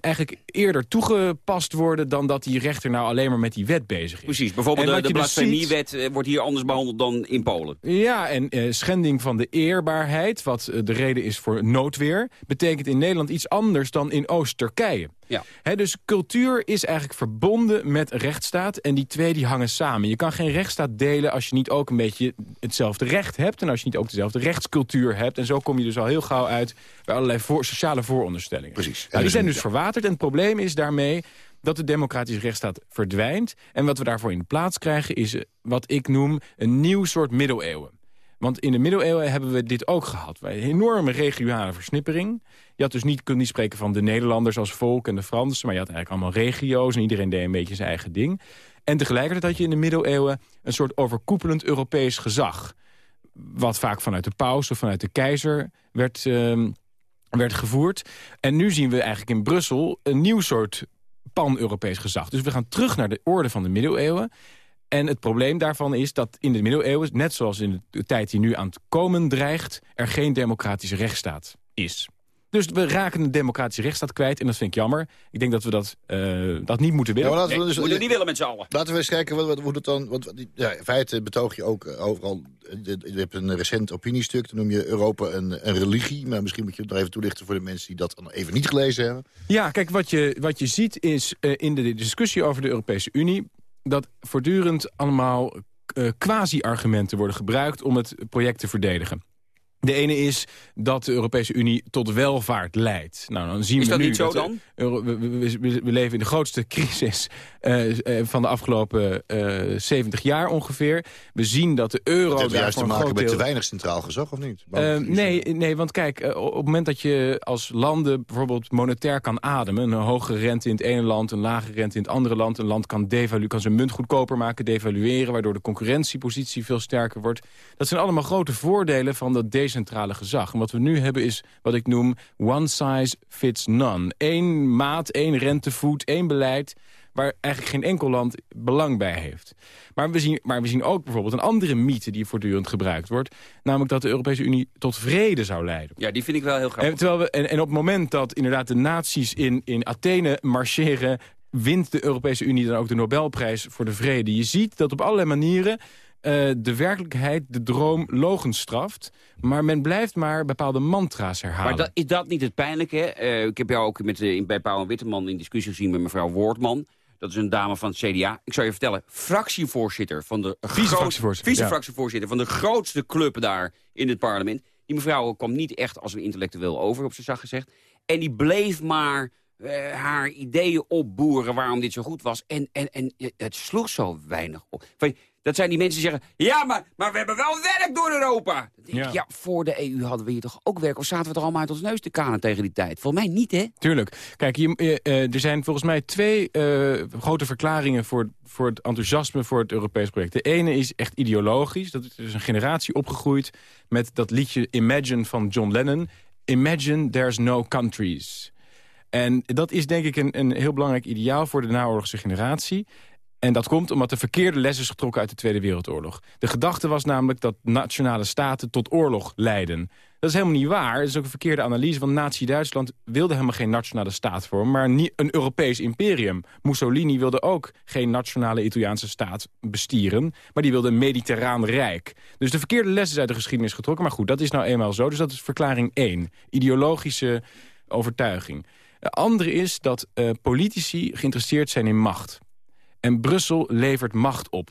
eigenlijk eerder toegepast worden... dan dat die rechter nou alleen maar met die wet bezig is. Precies, bijvoorbeeld En de, de dus blasfemiewet eh, wordt hier anders behandeld dan in Polen. Ja, en eh, schending van de eerbaarheid, wat eh, de reden is voor noodweer... betekent in Nederland iets anders dan in Oost-Turkije. Ja. Dus cultuur is eigenlijk verbonden met rechtsstaat... en die twee die hangen samen. Je kan geen rechtsstaat delen als je niet ook een beetje hetzelfde recht hebt... en als je niet ook dezelfde rechtscultuur hebt. En zo kom je dus al heel gauw uit bij allerlei voor, sociale vooronderstellingen. Precies. Nou, die dus zijn een- dus verwaterd en het probleem is daarmee dat de democratische rechtsstaat verdwijnt. En wat we daarvoor in de plaats krijgen is eh, wat ik noem een nieuw soort middeleeuwen. Want in de middeleeuwen hebben we dit ook gehad. Een enorme regionale versnippering. Je had dus niet kunnen spreken van de Nederlanders als volk en de Fransen... maar je had eigenlijk allemaal regio's en iedereen deed een beetje zijn eigen ding. En tegelijkertijd had je in de middeleeuwen een soort overkoepelend Europees gezag. Wat vaak vanuit de paus of vanuit de keizer werd, ehm, werd gevoerd. En nu zien we eigenlijk in Brussel een nieuw soort pan-Europees gezag. Dus we gaan terug naar de orde van de middeleeuwen. En het probleem daarvan is dat in de middeleeuwen... net zoals in de tijd die nu aan het komen dreigt... er geen democratische rechtsstaat is. Dus we raken een democratische rechtsstaat kwijt. En dat vind ik jammer. Ik denk dat we dat, uh, dat niet moeten willen. Ja, laten we dus, moeten niet willen met z'n allen. Laten we eens kijken wat, wat, hoe dat dan... Want, ja, in feite betoog je ook uh, overal... Je hebt een recent opiniestuk, dan noem je Europa een, een religie. Maar misschien moet je het nog even toelichten voor de mensen die dat even niet gelezen hebben. Ja, kijk, wat je, wat je ziet is uh, in de discussie over de Europese Unie... dat voortdurend allemaal quasi-argumenten worden gebruikt om het project te verdedigen. De ene is dat de Europese Unie tot welvaart leidt. Nou, dan zien is we dat nu niet zo dan? We, we, we, we, leven in de grootste crisis uh, van de afgelopen uh, eh, 70 jaar ongeveer. We zien dat de euro... Dat heeft juist te maken met te weinig centraal gezag, of niet? Uh, nee, nee, want kijk, op het moment dat je als landen bijvoorbeeld monetair kan ademen... een hogere rente in het ene land, een lagere rente in het andere land... een land kan, devalu kan zijn munt goedkoper maken, devalueren... waardoor de concurrentiepositie veel sterker wordt. Dat zijn allemaal grote voordelen van dat decentrale gezag. En wat we nu hebben is wat ik noem one size fits none. Eén maat, één rentevoet, één beleid waar eigenlijk geen enkel land belang bij heeft. Maar we, zien, maar we zien ook bijvoorbeeld een andere mythe die voortdurend gebruikt wordt. Namelijk dat de Europese Unie tot vrede zou leiden. Ja, die vind ik wel heel grappig. En, terwijl we, en, en op het moment dat inderdaad de naties in, in Athene marcheren wint de Europese Unie dan ook de Nobelprijs voor de vrede. Je ziet dat op allerlei manieren uh, de werkelijkheid, de droom, logenstraft. Maar men blijft maar bepaalde mantra's herhalen. Maar dat, is dat niet het pijnlijke? Uh, ik heb jou ook met, uh, bij Pauw en Witteman in discussie gezien met mevrouw Woordman. Dat is een dame van het CDA. Ik zou je vertellen, fractievoorzitter van de... Vice-fractievoorzitter. Van de grootste club daar in het parlement. Die mevrouw kwam niet echt als een intellectueel over, op zijn zacht gezegd. En die bleef maar uh, haar ideeën opboeren waarom dit zo goed was. En, en, en het sloeg zo weinig op. Dat zijn die mensen die zeggen... ja, maar, maar we hebben wel werk door Europa. Ja. ja. voor de EU hadden we hier toch ook werk? Of zaten we toch allemaal uit ons neus te kanen tegen die tijd? Volgens mij niet, hè? Tuurlijk. Kijk, je, uh, er zijn volgens mij twee uh, grote verklaringen... Voor, voor het enthousiasme voor het Europees project. De ene is echt ideologisch. Dat is een generatie opgegroeid met dat liedje Imagine van John Lennon. Imagine there's no countries. En dat is denk ik een, een heel belangrijk ideaal voor de naoorlogse generatie. En dat komt omdat de verkeerde les is getrokken uit de Tweede Wereldoorlog. De gedachte was namelijk dat nationale staten tot oorlog leiden. Dat is helemaal niet waar. Dat is ook een verkeerde analyse. Want Nazi-Duitsland wilde helemaal geen nationale staat vormen... maar een Europees imperium. Mussolini wilde ook geen nationale Italiaanse staat bestieren... maar die wilde een mediterraan rijk. Dus de verkeerde les is uit de geschiedenis getrokken. Maar goed, dat is nou eenmaal zo. Dus dat is verklaring 1. Ideologische overtuiging. De andere is dat uh, politici geïnteresseerd zijn in macht. En Brussel levert macht op.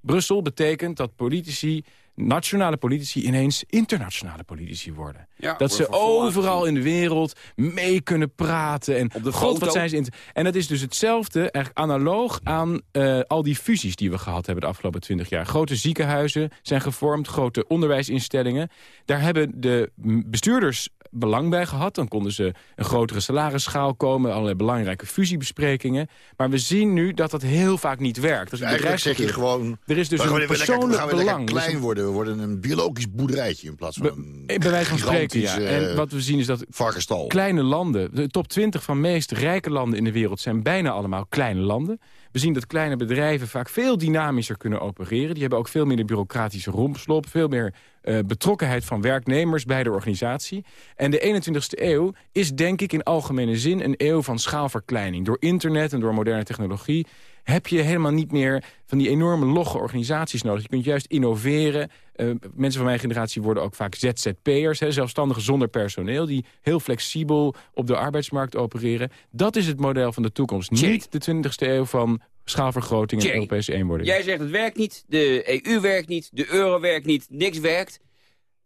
Brussel betekent dat politici, nationale politici... ineens internationale politici worden. Ja, dat ze overal in de wereld mee kunnen praten. En op de God, wat zijn ze En dat is dus hetzelfde, eigenlijk analoog aan uh, al die fusies die we gehad hebben de afgelopen twintig jaar. Grote ziekenhuizen zijn gevormd, grote onderwijsinstellingen. Daar hebben de bestuurders belang bij gehad. Dan konden ze een grotere salarisschaal komen, allerlei belangrijke fusiebesprekingen. Maar we zien nu dat dat heel vaak niet werkt. Dus eigenlijk zeg je gewoon... Er is dus een persoonlijk belang. klein worden. We worden een biologisch boerderijtje in plaats van een Bij wijze van spreken, ja. En wat we zien is dat varkenstal. kleine landen... de top 20 van meest rijke landen in de wereld... zijn bijna allemaal kleine landen. We zien dat kleine bedrijven vaak veel dynamischer kunnen opereren. Die hebben ook veel de bureaucratische rompslop. Veel meer uh, betrokkenheid van werknemers bij de organisatie. En de 21ste eeuw is denk ik in algemene zin een eeuw van schaalverkleining. Door internet en door moderne technologie heb je helemaal niet meer van die enorme logge organisaties nodig. Je kunt juist innoveren. Uh, mensen van mijn generatie worden ook vaak ZZP'ers, zelfstandigen zonder personeel... die heel flexibel op de arbeidsmarkt opereren. Dat is het model van de toekomst. Niet de 20e eeuw van schaalvergroting en Europese eenwording. Jij zegt het werkt niet, de EU werkt niet, de euro werkt niet, niks werkt.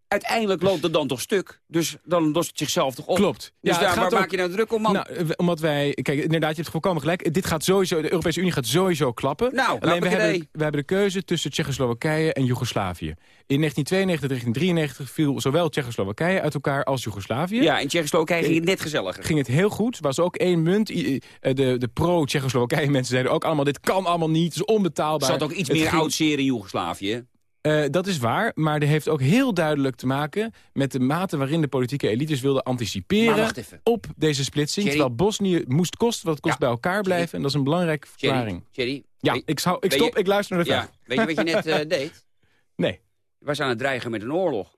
Uiteindelijk loopt het dan toch stuk. Dus dan lost het zichzelf toch op. Klopt. Dus Ja, daar, waar ook- maak je nou druk om, man? Nou, eh, omdat wij... Kijk, inderdaad, je hebt volkomen gelijk. Dit gaat sowieso, de Europese Unie gaat sowieso klappen. Nou, Alleen we hebben, we hebben de keuze tussen Tsjechoslowakije en Joegoslavië. In 1992 en 1993 viel zowel Tsjechoslowakije uit elkaar als Joegoslavië. ja, in Tsjechoslowakije ging het net gezelliger. Ging het heel goed. Was ook één munt. Eh, De, de pro-Tsjechoslowakije mensen zeiden ook allemaal... dit kan allemaal niet, het is Er onbetaalbaar. zat ook iets Het meer ging- oud zeer in Joegoslavië. Eh, dat is waar, maar dat heeft ook heel duidelijk te maken... met de mate waarin de politieke elites wilden anticiperen... op deze splitsing. Terwijl Bosnië moest kosten wat het kost Ja. bij elkaar blijven. En dat is een belangrijke verklaring. Thierry, Ja, ik, zou, ik stop, je- ik luister naar de vraag. ja, weet je wat je net eh, deed? Nee. Je was aan het dreigen met een oorlog.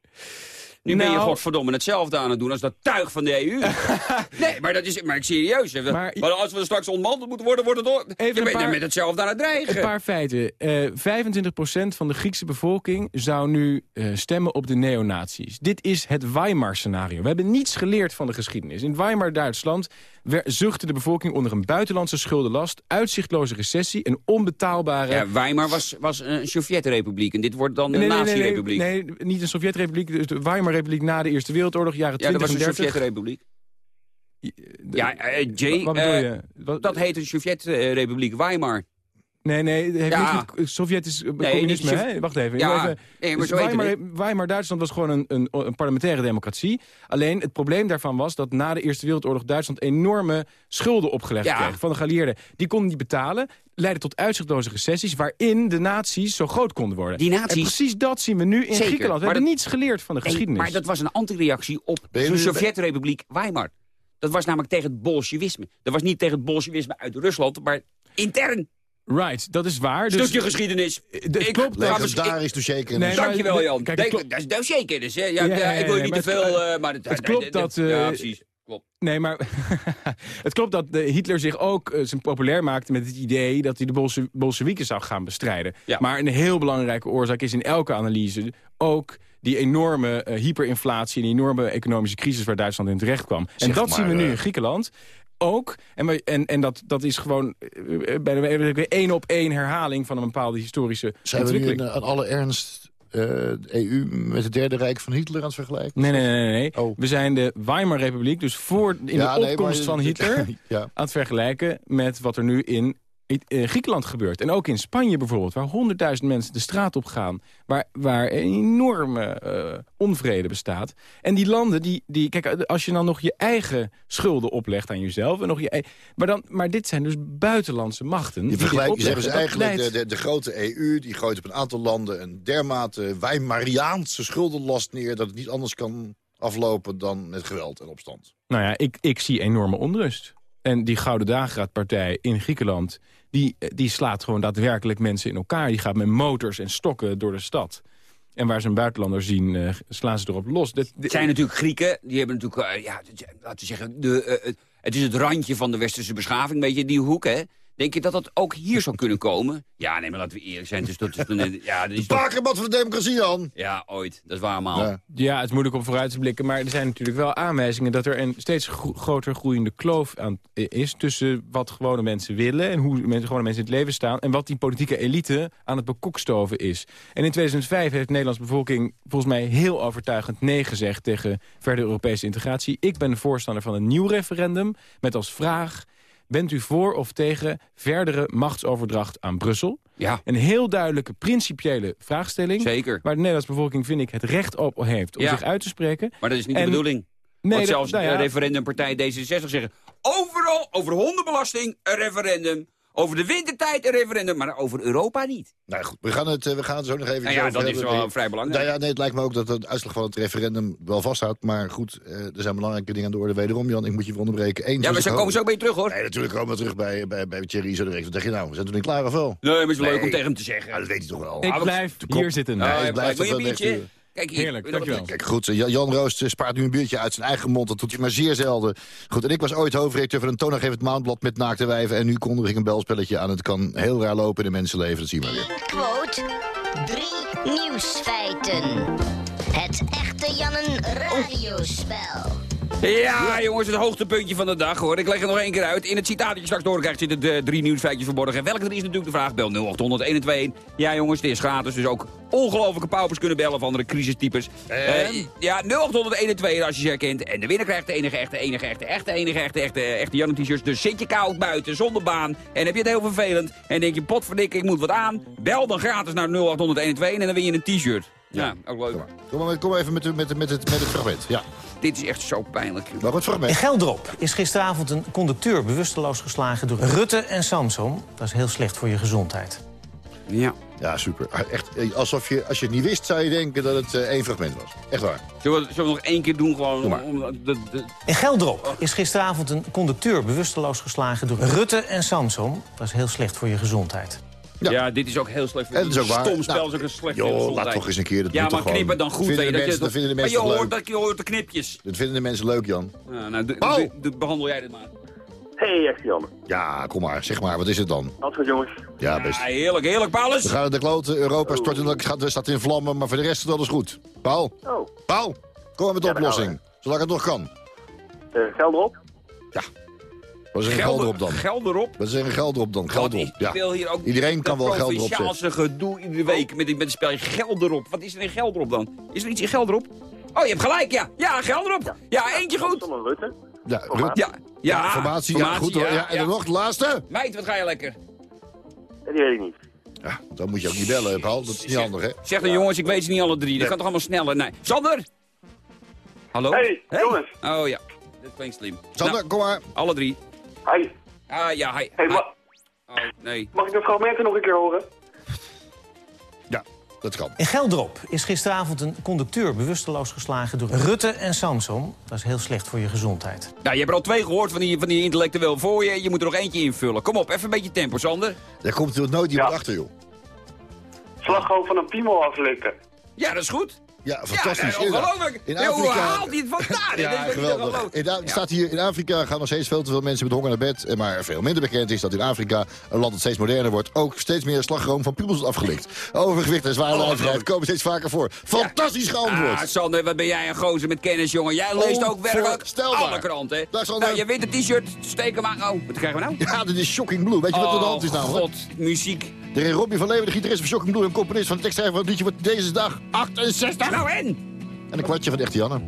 Nu ben je Nou- godverdomme hetzelfde aan het doen als dat tuig van de EU. nee, maar dat is maar ik serieus. hè. Maar- Maar, als we straks ontmanteld moeten worden, wordt het door. Even je bent paar- met hetzelfde aan het dreigen. Een paar feiten. Eh 25% van de Griekse bevolking zou nu eh, stemmen op de neonazies. Dit is het Weimar-scenario. We hebben niets geleerd van de geschiedenis. In Weimar-Duitsland wer- zuchtte de bevolking onder een buitenlandse schuldenlast... uitzichtloze recessie en onbetaalbare... Ja, Weimar was, was een Sovjet-republiek en dit wordt dan een nee, nee, nee, nazi-republiek. nee, nee, niet een Sovjet-republiek. dus De Weimar-republiek na de Eerste Wereldoorlog, jaren Ja, dat 20 was een en 30. Sovjet-republiek. De- Ja, eh, Jay, Wat, wat eh? Wat- dat heet een Sovjet-republiek, Weimar. Nee, nee, het heeft Ja. niet met Sovjetisch eh, Nee, communisme, niet hè? Wacht even. Ja, even. nee, maar Dus zo Weimar, het. Weimar-Duitsland was gewoon een, een, een parlementaire democratie. Alleen het probleem daarvan was dat na de Eerste Wereldoorlog... Duitsland enorme schulden opgelegd Ja. kreeg van de geallieerden. Die konden niet betalen, leidde tot uitzichtloze recessies... waarin de naties zo groot konden worden. Die naties- En precies dat zien we nu in Zeker, Griekenland. We maar hebben dat- niets geleerd van de geschiedenis. maar dat was een antireactie op de Sovjet-republiek Weimar. Dat was namelijk tegen het bolsjewisme. Dat was niet tegen het bolsjewisme uit Rusland, maar intern. Right, dat is waar. Dus, Stukje geschiedenis. Ik- klopt dat- ik- Legendarisch dossier kennis. Nee, Dankjewel, Jan. Kijk, klopt- dat is dossierkennis, hè? Ja, Ja, ja, ja, ik wil je niet te veel... het- eh, maar het, het klopt dat, eh, ja, precies. Klopt. Nee, maar het klopt dat eh, Hitler zich ook eh, zijn populair maakte met het idee... dat hij de Bolsje- Bolsjewieken zou gaan bestrijden. Ja. Maar een heel belangrijke oorzaak is in elke analyse ook die enorme eh, hyperinflatie... en die enorme economische crisis waar Duitsland in terecht kwam. En Zeg dat maar, zien we nu eh, in Griekenland ook. En, we- en, en dat, dat is gewoon eh, eh, bij de één op één herhaling van een bepaalde historische Zijn we nu in, aan alle ernst eh, de EU met het derde rijk van Hitler aan het vergelijken? Nee, nee, nee, nee. Oh. We zijn de Weimar-republiek, dus voor in Ja, de nee, opkomst maar- van Hitler... ja. aan het vergelijken met wat er nu in eh, Griekenland gebeurt. En ook in Spanje bijvoorbeeld, waar honderdduizend mensen de straat op gaan... waar, waar een enorme eh, onvrede bestaat. En die landen, die, die, kijk, als je dan nog je eigen schulden oplegt aan jezelf... En nog je, maar, dan, maar dit zijn dus buitenlandse machten. die Je vergelijkt, Dat eigenlijk de, leidt- de, de grote EU, die gooit op een aantal landen een dermate Weimariaanse schuldenlast neer... dat het niet anders kan aflopen dan met geweld en opstand. Nou ja, ik, ik zie enorme onrust. En die Gouden Dageraadpartij in Griekenland... Die, die slaat gewoon daadwerkelijk mensen in elkaar. Die gaat met motors en stokken door de stad. En waar ze een buitenlander zien, eh, slaan ze erop los. Dat, Het zijn natuurlijk Grieken, die hebben natuurlijk, eh, ja, laten we zeggen, de, eh, het- is het randje van de westerse beschaving, weet je, die hoek, hè? Denk je dat dat ook hier zou kunnen komen? Ja, nee, maar laten we eerlijk zijn. Dus dat is een, ja, dat is toch, Bakermat van de democratie dan! ja, ooit. Dat is waar, allemaal. Ja. Ja, het is moeilijk om vooruit te blikken. Maar er zijn natuurlijk wel aanwijzingen dat er een steeds gro- groter groeiende kloof aan, is... tussen wat gewone mensen willen en hoe mensen, gewone mensen in het leven staan... en wat die politieke elite aan het bekokstoven is. En in 2005 heeft de Nederlandse bevolking volgens mij heel overtuigend nee gezegd... tegen verdere Europese integratie. Ik ben voorstander van een nieuw referendum met als vraag... Bent u voor of tegen verdere machtsoverdracht aan Brussel? Ja, Een heel duidelijke principiële vraagstelling... zeker. waar de Nederlandse bevolking, vind ik, het recht op heeft om Ja. zich uit te spreken. Maar dat is niet En- de bedoeling. Nee, Want dat- zelfs nou de referendumpartij D66 zeggen... overal, over hondenbelasting, een referendum. Over de wintertijd een referendum, maar over Europa niet. Nou goed, we gaan het, eh, we gaan het zo nog even Nou ja, over dat is wel vrij belangrijk. Nou ja, nee, het lijkt me ook dat de uitslag van het referendum wel vasthoudt. Maar goed, eh, er zijn belangrijke dingen aan de orde. Wederom, Jan, ik moet je onderbreken. Eén, Ja, zoals maar ze komen zo bij je terug, hoor. Nee, natuurlijk komen we terug bij, bij, bij Thierry zo direct. Wat zeg je nou? We zijn toen niet klaar of wel? Nee, maar het is leuk Nee. om tegen hem te zeggen. Ja, dat weet hij toch wel. Ik Ah, blijf hier zitten. Nee, ik blijf Wil je een toch wel. Kijk hier. Heerlijk, dankjewel. Kijk, goed, eh, Jan Roos eh, spaart nu een biertje uit zijn eigen mond. Dat doet hij maar zeer zelden. Goed, en ik was ooit hoofdredacteur van een toonaangevend maandblad met naakte wijven. En nu kondig ik een belspelletje aan. Het kan heel raar lopen in de mensenleven, dat zien we weer. Quote. Drie nieuwsfeiten. Het echte Jannen radiospel. Ja, jongens, het hoogtepuntje van de dag, hoor. Ik leg er nog één keer uit. In het citaat dat je straks doorkrijgt zitten de drie nieuwsfeitjes verborgen. En welke er is natuurlijk de vraag. Bel 0800 Ja, jongens, het is gratis. Dus ook ongelofelijke paupers kunnen bellen van andere crisistypes. Eh, ja, 0800 als je ze herkent. En de winnaar krijgt de enige echte, enige echte, echte, enige echte, echte, echte Jan t-shirts. Dus zit je koud buiten, zonder baan. En heb je het heel vervelend. En denk je, potverdikke, ik moet wat aan. Bel dan gratis naar 0800 en dan win je een t-shirt. Ja, ook leuk. Kom, maar, kom maar even met, met, met, met, het, met het fragment. Ja. Dit is echt zo pijnlijk. Nog het fragment. In Geldrop is gisteravond een conducteur bewusteloos geslagen door Rutte en Samson. Dat is heel slecht voor je gezondheid. Ja. Ja, super. Echt, alsof je, als je het niet wist, zou je denken dat het eh, één fragment was. Echt waar. Zullen we, zullen we nog één keer doen? Gewoon, Doe maar. om, de, de... In Geldrop is gisteravond een conducteur bewusteloos geslagen door Rutte en Samson. Dat is heel slecht voor je gezondheid. Ja. dit is ook heel slecht dat is ook waar. Stom spel Nou, is ook een slecht joh, voor je laat toch eens een keer, dat Ja, maar toch knip het gewoon. dan goed. Vinden je, mensen- dat, dat vinden de maar mensen je toch hoort, leuk? dat, je hoort de knipjes. Dat vinden de mensen leuk, Jan. Ja, nou, behandel jij dit maar. Hey, echt Jan. Ja, kom maar. Zeg maar, wat is het dan? Alles goed, jongens? Ja, best. Ja, heerlijk, heerlijk, Paulus. We gaan de kloten. Europa stort in, gaat, staat in vlammen, maar voor de rest is alles goed. Paul? Oh. Paul, kom maar met de Ja, oplossing. Zolang het nog kan. Uh, geld erop? Wat is er geld erop dan? Geld erop. Wat is er een geld erop dan? Geld erop, Ik ja. wil hier ook Iedereen kan wel geld erop zetten. provinciaalse gedoe iedere week met, met een spelje geld erop. Wat is er in geld erop dan? Is er iets in geld erop? Oh, je hebt gelijk, ja. Ja, geld erop. Ja, eentje goed. Ja, Rutte. Ja, ja. Formatie, ja, goed hoor. Ja, en dan nog de laatste. Meid, wat ga je lekker? Die weet ik niet. Ja, dan moet je ook niet bellen, Paul. Dat is niet handig, hè? Zeg dan jongens, ik weet ze niet alle drie. Dat kan toch allemaal sneller? Nee. Sander? Hallo? Hey, jongens. Oh ja, dat klinkt slim. Sander, Nou, kom maar. Alle drie. Hi. Ah ja, hi. Hey, hi. ma Oh, nee. mag ik de fragmenten nog een keer horen? Ja, dat kan. In Geldrop is gisteravond een conducteur bewusteloos geslagen door Rutte en Samson. Dat is heel slecht voor je gezondheid. Nou, je hebt er al twee gehoord van die, van die intellectueel voor je. Je moet er nog eentje invullen. Kom op, even een beetje tempo, Sander. Daar komt er nooit iemand achter, joh. Slagroom van een piemel aflikken. Ja, dat is goed. Ja, fantastisch. Ja, ongelooflijk. In Ja, hoe Afrika... haalt hij het vandaan? Ja, geweldig. In, Af- staat hier, in Afrika gaan nog steeds veel te veel mensen met honger naar bed. En Maar veel minder bekend is dat in Afrika, een land dat steeds moderner wordt... ook steeds meer slagroom van piemels wordt afgelikt. Overgewicht en zware Oh, komen steeds vaker voor. Fantastisch geantwoord. Ah, Sander, wat ben jij een gozer met kennis, jongen. Jij leest ook werkelijk alle kranten, hè? Dag, Sander. Nou, je wint een t-shirt, steek hem aan. Oh, wat krijgen we nou? Ja, dit is Shocking Blue. Weet je wat er aan de hand is Oh, namelijk? god, muziek. De heer Robbie van Leeuwen, de gitarist van Shocking Blue... en componist van de tekstschrijver van het liedje wordt deze dag 68. Nou en? En een kwartje van de echte Janne.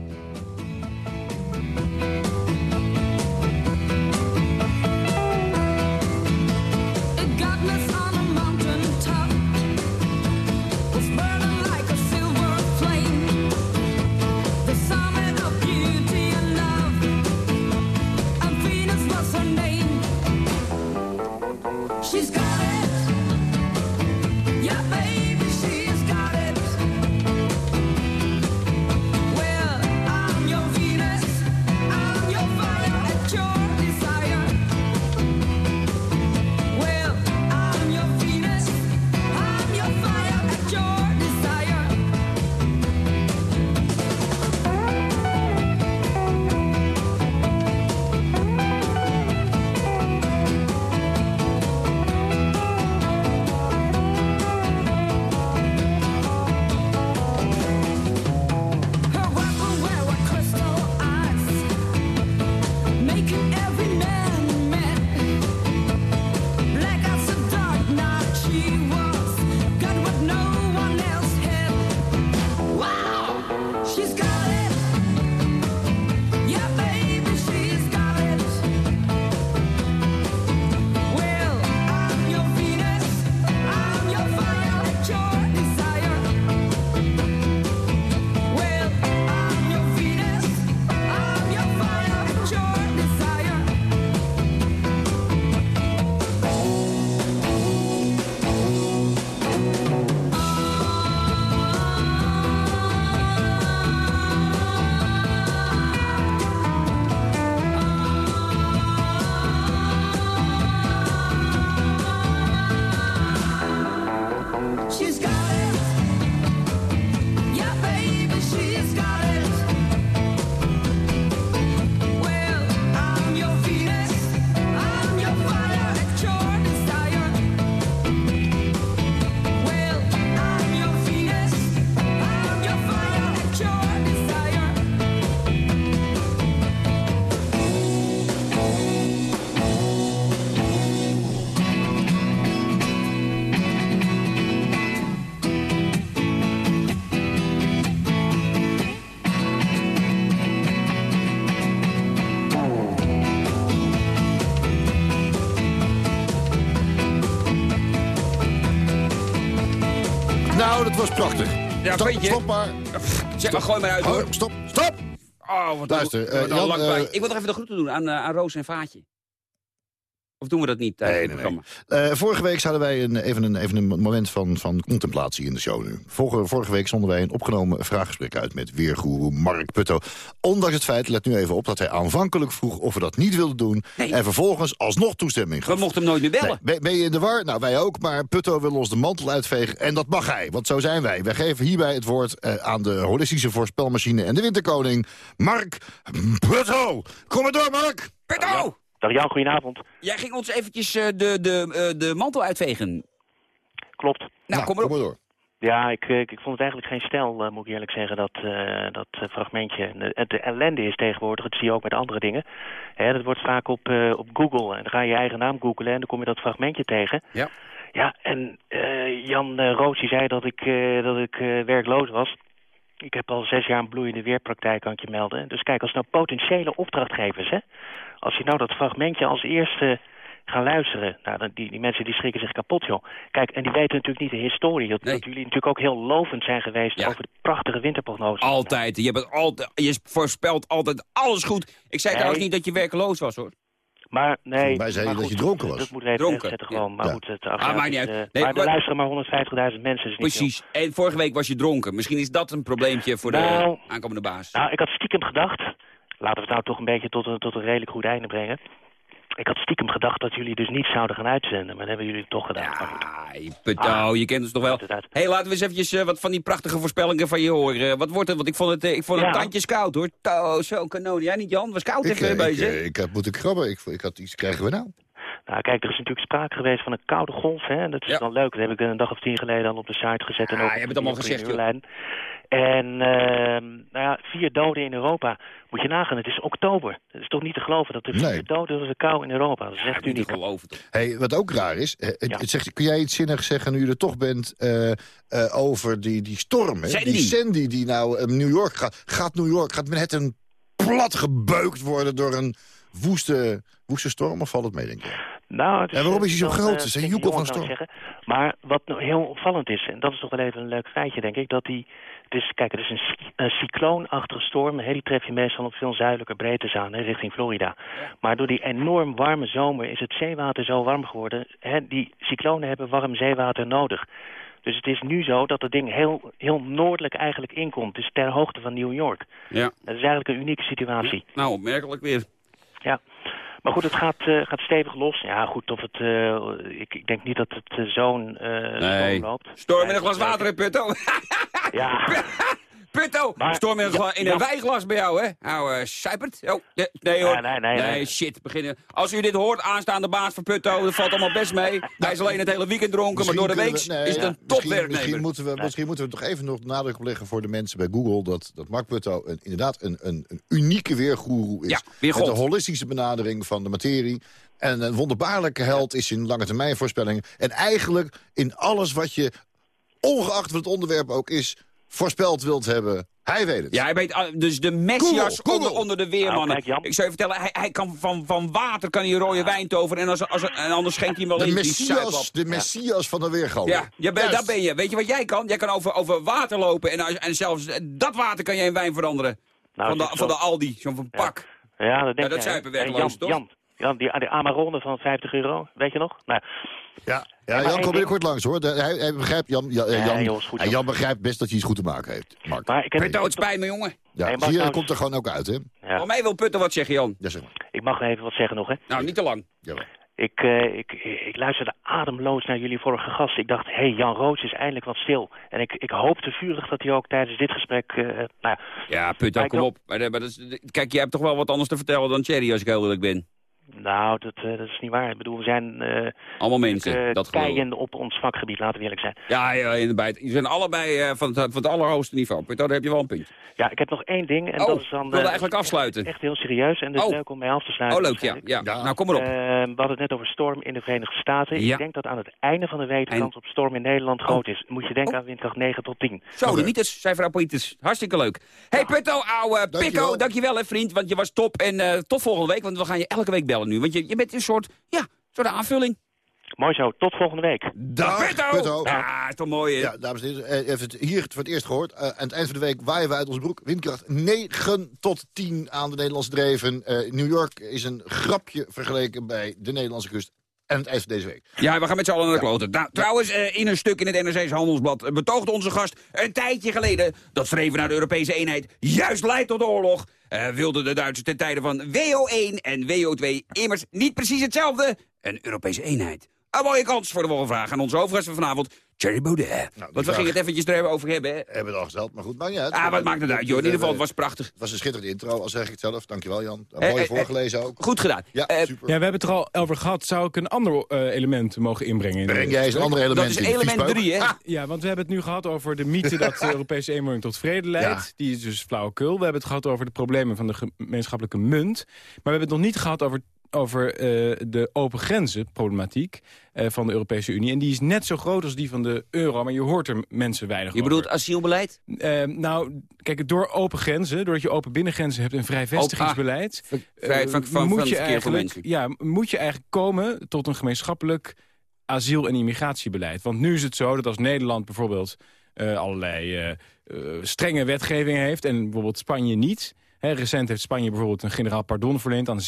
Ja, stop, vind je? stop maar. Zeg maar, gooi maar uit hoor. Oh, stop, stop! Oh, wat Luister, eh, een Jan, lang eh. Ik wil nog even de groeten doen aan, eh, aan Roos en Vaatje. Doen we dat niet tijdens Nee, het nee? Eh, vorige week hadden wij een, even, een, even een moment van, van contemplatie in de show nu. Vorige, vorige week zonden wij een opgenomen vraaggesprek uit met weergoeroe Mark Putto. Ondanks het feit, let nu even op, dat hij aanvankelijk vroeg of we dat niet wilden doen. En vervolgens alsnog toestemming gaf. We mochten hem nooit meer bellen. Nee, ben, ben je in de war? Nou, wij ook, maar Putto wil ons de mantel uitvegen. En dat mag hij, want zo zijn wij. Wij geven hierbij het woord eh, aan de holistische voorspelmachine en de winterkoning, Mark Putto. Kom maar door, Mark! Putto! Dag Jan, goedenavond. Jij ging ons eventjes eh, de, de, eh, de mantel uitvegen. Klopt. Nou, kom maar door. Ja, ik, ik, ik vond het eigenlijk geen stijl, eh, moet ik eerlijk zeggen, dat, eh, dat eh, fragmentje. En De, de ellende is tegenwoordig, dat zie je ook met andere dingen. Hè, dat wordt vaak op, eh, op Google. En dan ga je je eigen naam googlen en dan kom je dat fragmentje tegen. Ja. Ja, en eh, Jan uh, Roos die zei dat ik, eh, dat ik eh, werkloos was. Ik heb al zes jaar een bloeiende weerpraktijk, kan ik je melden. Dus kijk, als nou potentiële opdrachtgevers, hè, als je nou dat fragmentje als eerste gaan luisteren. Nou, dan, die, die mensen die schrikken zich kapot, joh. Kijk, en die weten natuurlijk niet de historie. Dat, dat jullie natuurlijk ook heel lovend zijn geweest over de prachtige winterprognose. Altijd. Je, hebt het altijd. je voorspelt altijd alles goed. Ik zei Nee. trouwens niet dat je werkeloos was, hoor. Maar nee, Wij zeiden maar dat je dronken was. Dat moet even Dronken, zetten gewoon. ja. Maar Ja. goed, het Ah, maakt niet uit. eh, Nee, maar er maar- luisteren maar 150.000 mensen. Niet Precies. En vorige week was je dronken. Misschien is dat een probleempje voor Nou, de aankomende baas. Nou, ik had stiekem gedacht... Laten we het nou toch een beetje tot een, tot een redelijk goed einde brengen. Ik had stiekem gedacht dat jullie dus niet zouden gaan uitzenden. Maar dat hebben jullie toch gedaan. Ja, Putto, je kent ons toch wel. Hé, hey, laten we eens eventjes eh, wat van die prachtige voorspellingen van je horen. Wat wordt het? Want ik vond het, eh, ik vond het Ja. tandjes koud, hoor. To, zo kanon. Jij niet, Jan? Was koud Ik, even eh, ik, bezig. eh, ik had moeten krabben. Ik, ik had iets krijgen we nou. Nou, kijk, er is natuurlijk sprake geweest van een koude golf. Hè? Dat is dan leuk. Dat heb ik een dag of tien geleden al op de site gezet. en ook je hebt het allemaal gezegd. En ehm, nou ja, vier doden in Europa. Moet je nagaan, het is oktober. Het is toch niet te geloven dat er vier doden door de kou in Europa. Dat is echt uniek. geloven toch. Hey, wat ook raar is, eh, het- het zegt, kun jij iets zinnigs zeggen nu je er toch bent eh, eh, over die, die storm? Hè? Sandy. Die Sandy die nou eh, New York gaat. Gaat New York, gaat Manhattan plat gebeukt worden door een woeste, woeste storm? Of valt het mee, denk je? Nou, het En waarom is hij zo wel, groot? eh, Het is een joekel van storm. zeggen. Maar wat heel opvallend is, en dat is toch wel even een leuk feitje, denk ik, dat die... Het is, kijk, het is een, een cycloonachtige storm. Hè, die tref je meestal op veel zuidelijke breedtes aan, hè, richting Florida. Maar door die enorm warme zomer is het zeewater zo warm geworden. Hè, die cyclonen hebben warm zeewater nodig. Dus het is nu zo dat het ding heel, heel noordelijk eigenlijk inkomt. Dus ter hoogte van New York. Ja. Dat is eigenlijk een unieke situatie. Nou, opmerkelijk weer. Ja. Maar goed, het gaat, eh, gaat stevig los. Ja, goed, of het... eh, ik, ik denk niet dat het eh, zo'n eh Nee. storm loopt. Storm in een glas water, hè, Putto? Ja. Putto, storm in een, in een ja. wijnglas bij jou, hè? Nou, eh Sijpert? Oh, nee, nee hoor. Nee, nee, nee, nee. shit. Beginnen. Als u dit hoort, aanstaande baas van Putto, dat valt allemaal best mee. Hij is alleen het hele weekend dronken, maar door de week we- is het een topwerknemer. Misschien moeten, we, misschien moeten we toch even nog nadruk op leggen voor de mensen bij Google... dat, dat Mark Putto een, inderdaad een, een, een unieke weergoeroe is. Ja, weer met een holistische benadering van de materie. En een wonderbaarlijke held is in lange termijn voorspellingen. En eigenlijk in alles wat je, ongeacht wat het onderwerp ook is... voorspeld wilt hebben, hij weet het. Ja, hij weet, ah, dus de Messias Google, onder, Google. onder de weermannen. Nou, ik zou je vertellen, hij, hij kan van, van water kan hij rode wijn toveren. En, als, als, en anders schenkt hij hem wel De in die suiker messias, op. de messias van de weergalm. Ja, ja ben, daar ben je. Weet je wat jij kan? Jij kan over, over water lopen. En, als- en zelfs dat water kan jij in wijn veranderen. Nou, van, de, van de. Aldi, zo'n van pak. Ja, dat denk Ja, dat zuipen toch? Jan, Jan, die, die Amarone van 50 euro, weet je nog? Nou, Ja, ja Jan komt binnenkort langs hoor. De- hij, hij begrijpt, Jan, Jan, Nee, Jan, joh, goed. Jan begrijpt best dat hij iets goed te maken heeft. Mark. maar ik, heb, Putto, het spijt me, jongen. Ja, je, nou- komt er gewoon ook uit, hè? ja, Voor mij wil Putten wat zeggen, Jan. Ja, zeg maar. ik mag even wat zeggen nog, hè? Nou, niet te lang. Jawel. Ik, eh, ik, ik luisterde ademloos naar jullie vorige gast. Ik dacht, hé, hey, Jan Roos is eindelijk wat stil. En ik, ik hoopte vurig dat hij ook tijdens dit gesprek... eh, nou ja, ik kom op. Maar, eh, maar dat is, kijk, jij hebt toch wel wat anders te vertellen dan Thierry, als ik heel eerlijk ben. Nou, dat, eh, dat is niet waar. Ik bedoel, we zijn eh Allemaal mensen, eh, dat keien op ons vakgebied, laten we eerlijk zijn. Ja, ja, inderdaad. Die zijn allebei eh, van, het, van het allerhoogste niveau. Putto, daar heb je wel een puntje. Ja, ik heb nog één ding. En Oh, dat is dan, wilde eigenlijk afsluiten. Echt heel serieus. En is Oh. leuk om mee af te sluiten. Oh, leuk, ja. ja. Nou, kom maar op. We hadden het net over storm in de Verenigde Staten. Ja. Ik denk dat aan het einde van de week de kans op storm in Nederland Oh. groot is. Moet je denken aan windkracht 9 tot 10. Zo, de mythes, zijn vrouw Poëtus. Hartstikke leuk. hey, Putto, ouwe Pikko, Dankjewel. dankjewel hè vriend, want je was top. En eh, tot volgende week, want we gaan je elke week bellen nu. Want je, je bent een soort, ja, soort aanvulling. Mooi zo, tot volgende week. Dag, Putto! Putto. Ja, is toch mooi, hè? Ja, dames en heren, eh, even het hier voor het eerst gehoord. Eh, aan het eind van de week waaien we uit onze broek. Windkracht 9 tot 10 aan de Nederlandse dreven. Eh, New York is een grapje vergeleken bij de Nederlandse kust. En het eind van deze week. Ja, we gaan met z'n allen naar de kloten. Nou, trouwens, eh, in een stuk in het NRC's Handelsblad betoogde onze gast een tijdje geleden dat streven naar de Europese eenheid juist leidt tot oorlog. Eh, wilden de Duitsers ten tijde van WO1 en WO2 immers niet precies hetzelfde? Een Europese eenheid. Een mooie kans voor de volgende vraag aan onze hoofdgast van vanavond, Thierry Baudet. Want we Nou, gingen het eventjes er over hebben, hè? Hebben we het al gesteld, maar goed, maakt niet uit. Ah, wat maakt het uit, joh. In ieder geval, het was prachtig. Het was een schitterende intro, al zeg ik het zelf. Dankjewel, Jan. Eh, Mooi eh, voorgelezen ook. Goed gedaan. Ja, Eh, super. Ja, we hebben het er al over gehad. Zou ik een ander eh, element mogen inbrengen? in Breng jij eens een ander element Dat is in, element viespeuk. 3, hè? Ah, Ja, want we hebben het nu gehad over de mythe dat de Europese eenwording tot vrede leidt. Ja. Die is dus flauwekul. We hebben het gehad over de problemen van de gemeenschappelijke munt. Maar we hebben het nog niet gehad over, over eh, de open grenzen problematiek eh, van de Europese Unie. En die is net zo groot als die van de euro, maar je hoort er mensen weinig Je over. bedoelt asielbeleid? Eh, nou, kijk, door open grenzen, doordat je open binnengrenzen hebt... een vrij vestigingsbeleid... Van- moet je eigenlijk, ja, moet je eigenlijk komen tot een gemeenschappelijk asiel- en immigratiebeleid. Want nu is het zo dat als Nederland bijvoorbeeld allerlei strenge wetgeving heeft... en bijvoorbeeld Spanje niet... Hè, recent heeft Spanje bijvoorbeeld een generaal pardon verleend... aan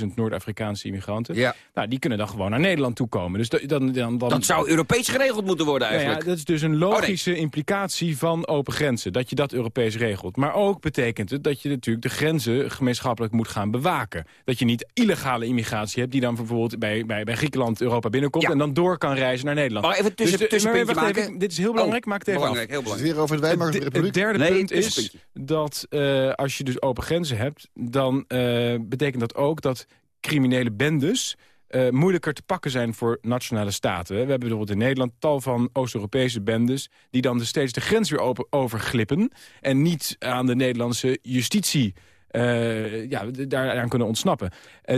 700.000 Noord-Afrikaanse immigranten. Ja. Nou, die kunnen dan gewoon naar Nederland toekomen. Dus da- dan, dan, dan, Dat zou Europees geregeld moeten worden nou eigenlijk. ja, dat is dus een logische implicatie van open grenzen. Dat je dat Europees regelt. Maar ook betekent het dat je natuurlijk de grenzen gemeenschappelijk moet gaan bewaken. Dat je niet illegale immigratie hebt die dan bijvoorbeeld bij, bij, bij Griekenland Europa binnenkomt... Ja. en dan door kan reizen naar Nederland. Ik even tussen- Dus de- tussenpuntje maar maken? even, dit is heel belangrijk, Oh, maak het even belangrijk, af. heel Is het belangrijk. weer over de Het, het derde Nee, punt is dat eh, als je dus open grenzen hebt... dan eh, betekent dat ook dat criminele bendes... eh, moeilijker te pakken zijn voor nationale staten. We hebben bijvoorbeeld in Nederland tal van Oost-Europese bendes... die dan dus steeds de grens weer open, overglippen... en niet aan de Nederlandse justitie eh, ja, daaraan kunnen ontsnappen.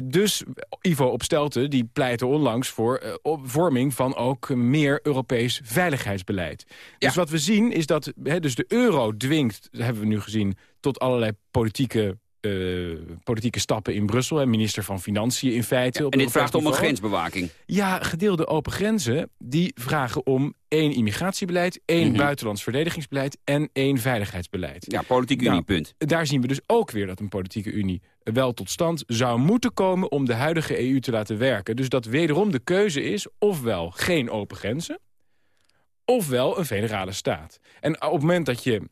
Dus Ivo Opstelten die pleitte onlangs voor op- vorming van ook meer Europees veiligheidsbeleid. Dus wat we zien is dat hè, dus de euro dwingt, dat hebben we nu gezien... tot allerlei politieke, eh, politieke stappen in Brussel. Hè, minister van Financiën in feite. En dit vraagt om een grensbewaking. Ja, gedeelde open grenzen die vragen om één immigratiebeleid... één Mhm. buitenlands verdedigingsbeleid en één veiligheidsbeleid. Ja, politieke Nou, unie, punt. Daar zien we dus ook weer dat een politieke unie wel tot stand zou moeten komen... om de huidige EU te laten werken. Dus dat wederom de keuze is ofwel geen open grenzen... ofwel een federale staat. En op het moment dat je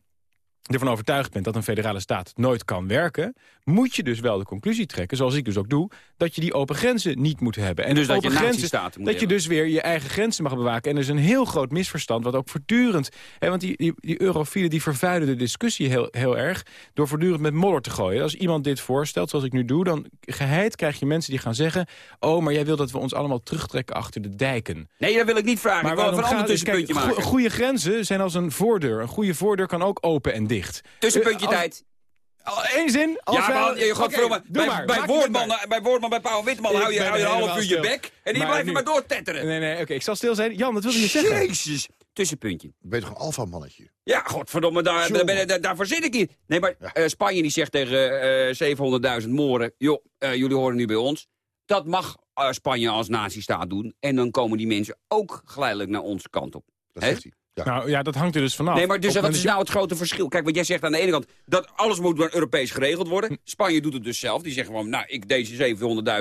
ervan overtuigd bent dat een federale staat nooit kan werken... moet je dus wel de conclusie trekken, zoals ik dus ook doe... dat je die open grenzen niet moet hebben. En Dus dat je grenzen, Dat je dus weer je eigen grenzen mag bewaken. En er is een heel groot misverstand, wat ook voortdurend... Hè, want die, die, die eurofielen die vervuilen de discussie heel, heel erg... door voortdurend met modder te gooien. Als iemand dit voorstelt, zoals ik nu doe... dan geheid krijg je mensen die gaan zeggen... oh, maar jij wil dat we ons allemaal terugtrekken achter de dijken. Nee, dat wil ik niet vragen. ik wil een ander tussenpuntje maken. go- goede grenzen zijn als een voordeur. Een goede voordeur kan ook open en dicht. Tussenpuntje Eh, tijd. Eén zin? Als Ja, man, je, godverdomme, bij, maar. bij, Woordman, maar. eh, bij Woordman, bij Paul Witman hou je, hou je een half uur je bek. En die Maar blijven maar doortetteren. Nee, nee, oké, ik zal stil zijn. Jan, wat wilde je zeggen? Jezus. Tussenpuntje. Ben je toch een alfamannetje? Ja, godverdomme, daar, daar, ben- daar, daarvoor zit ik niet. Nee, maar eh, Spanje die zegt tegen eh 700.000 moren... joh, eh, jullie horen nu bij ons. Dat mag eh, Spanje als nazistaat doen. En dan komen die mensen ook geleidelijk naar onze kant op. Dat Hè? zegt hij. Ja. Nou ja, dat hangt er dus vanaf. Nee, maar dus wat is nou het grote verschil? Kijk, wat jij zegt aan de ene kant, dat alles moet door Europees geregeld Hm. worden. Spanje doet het dus zelf. Die zeggen gewoon, nou, ik, deze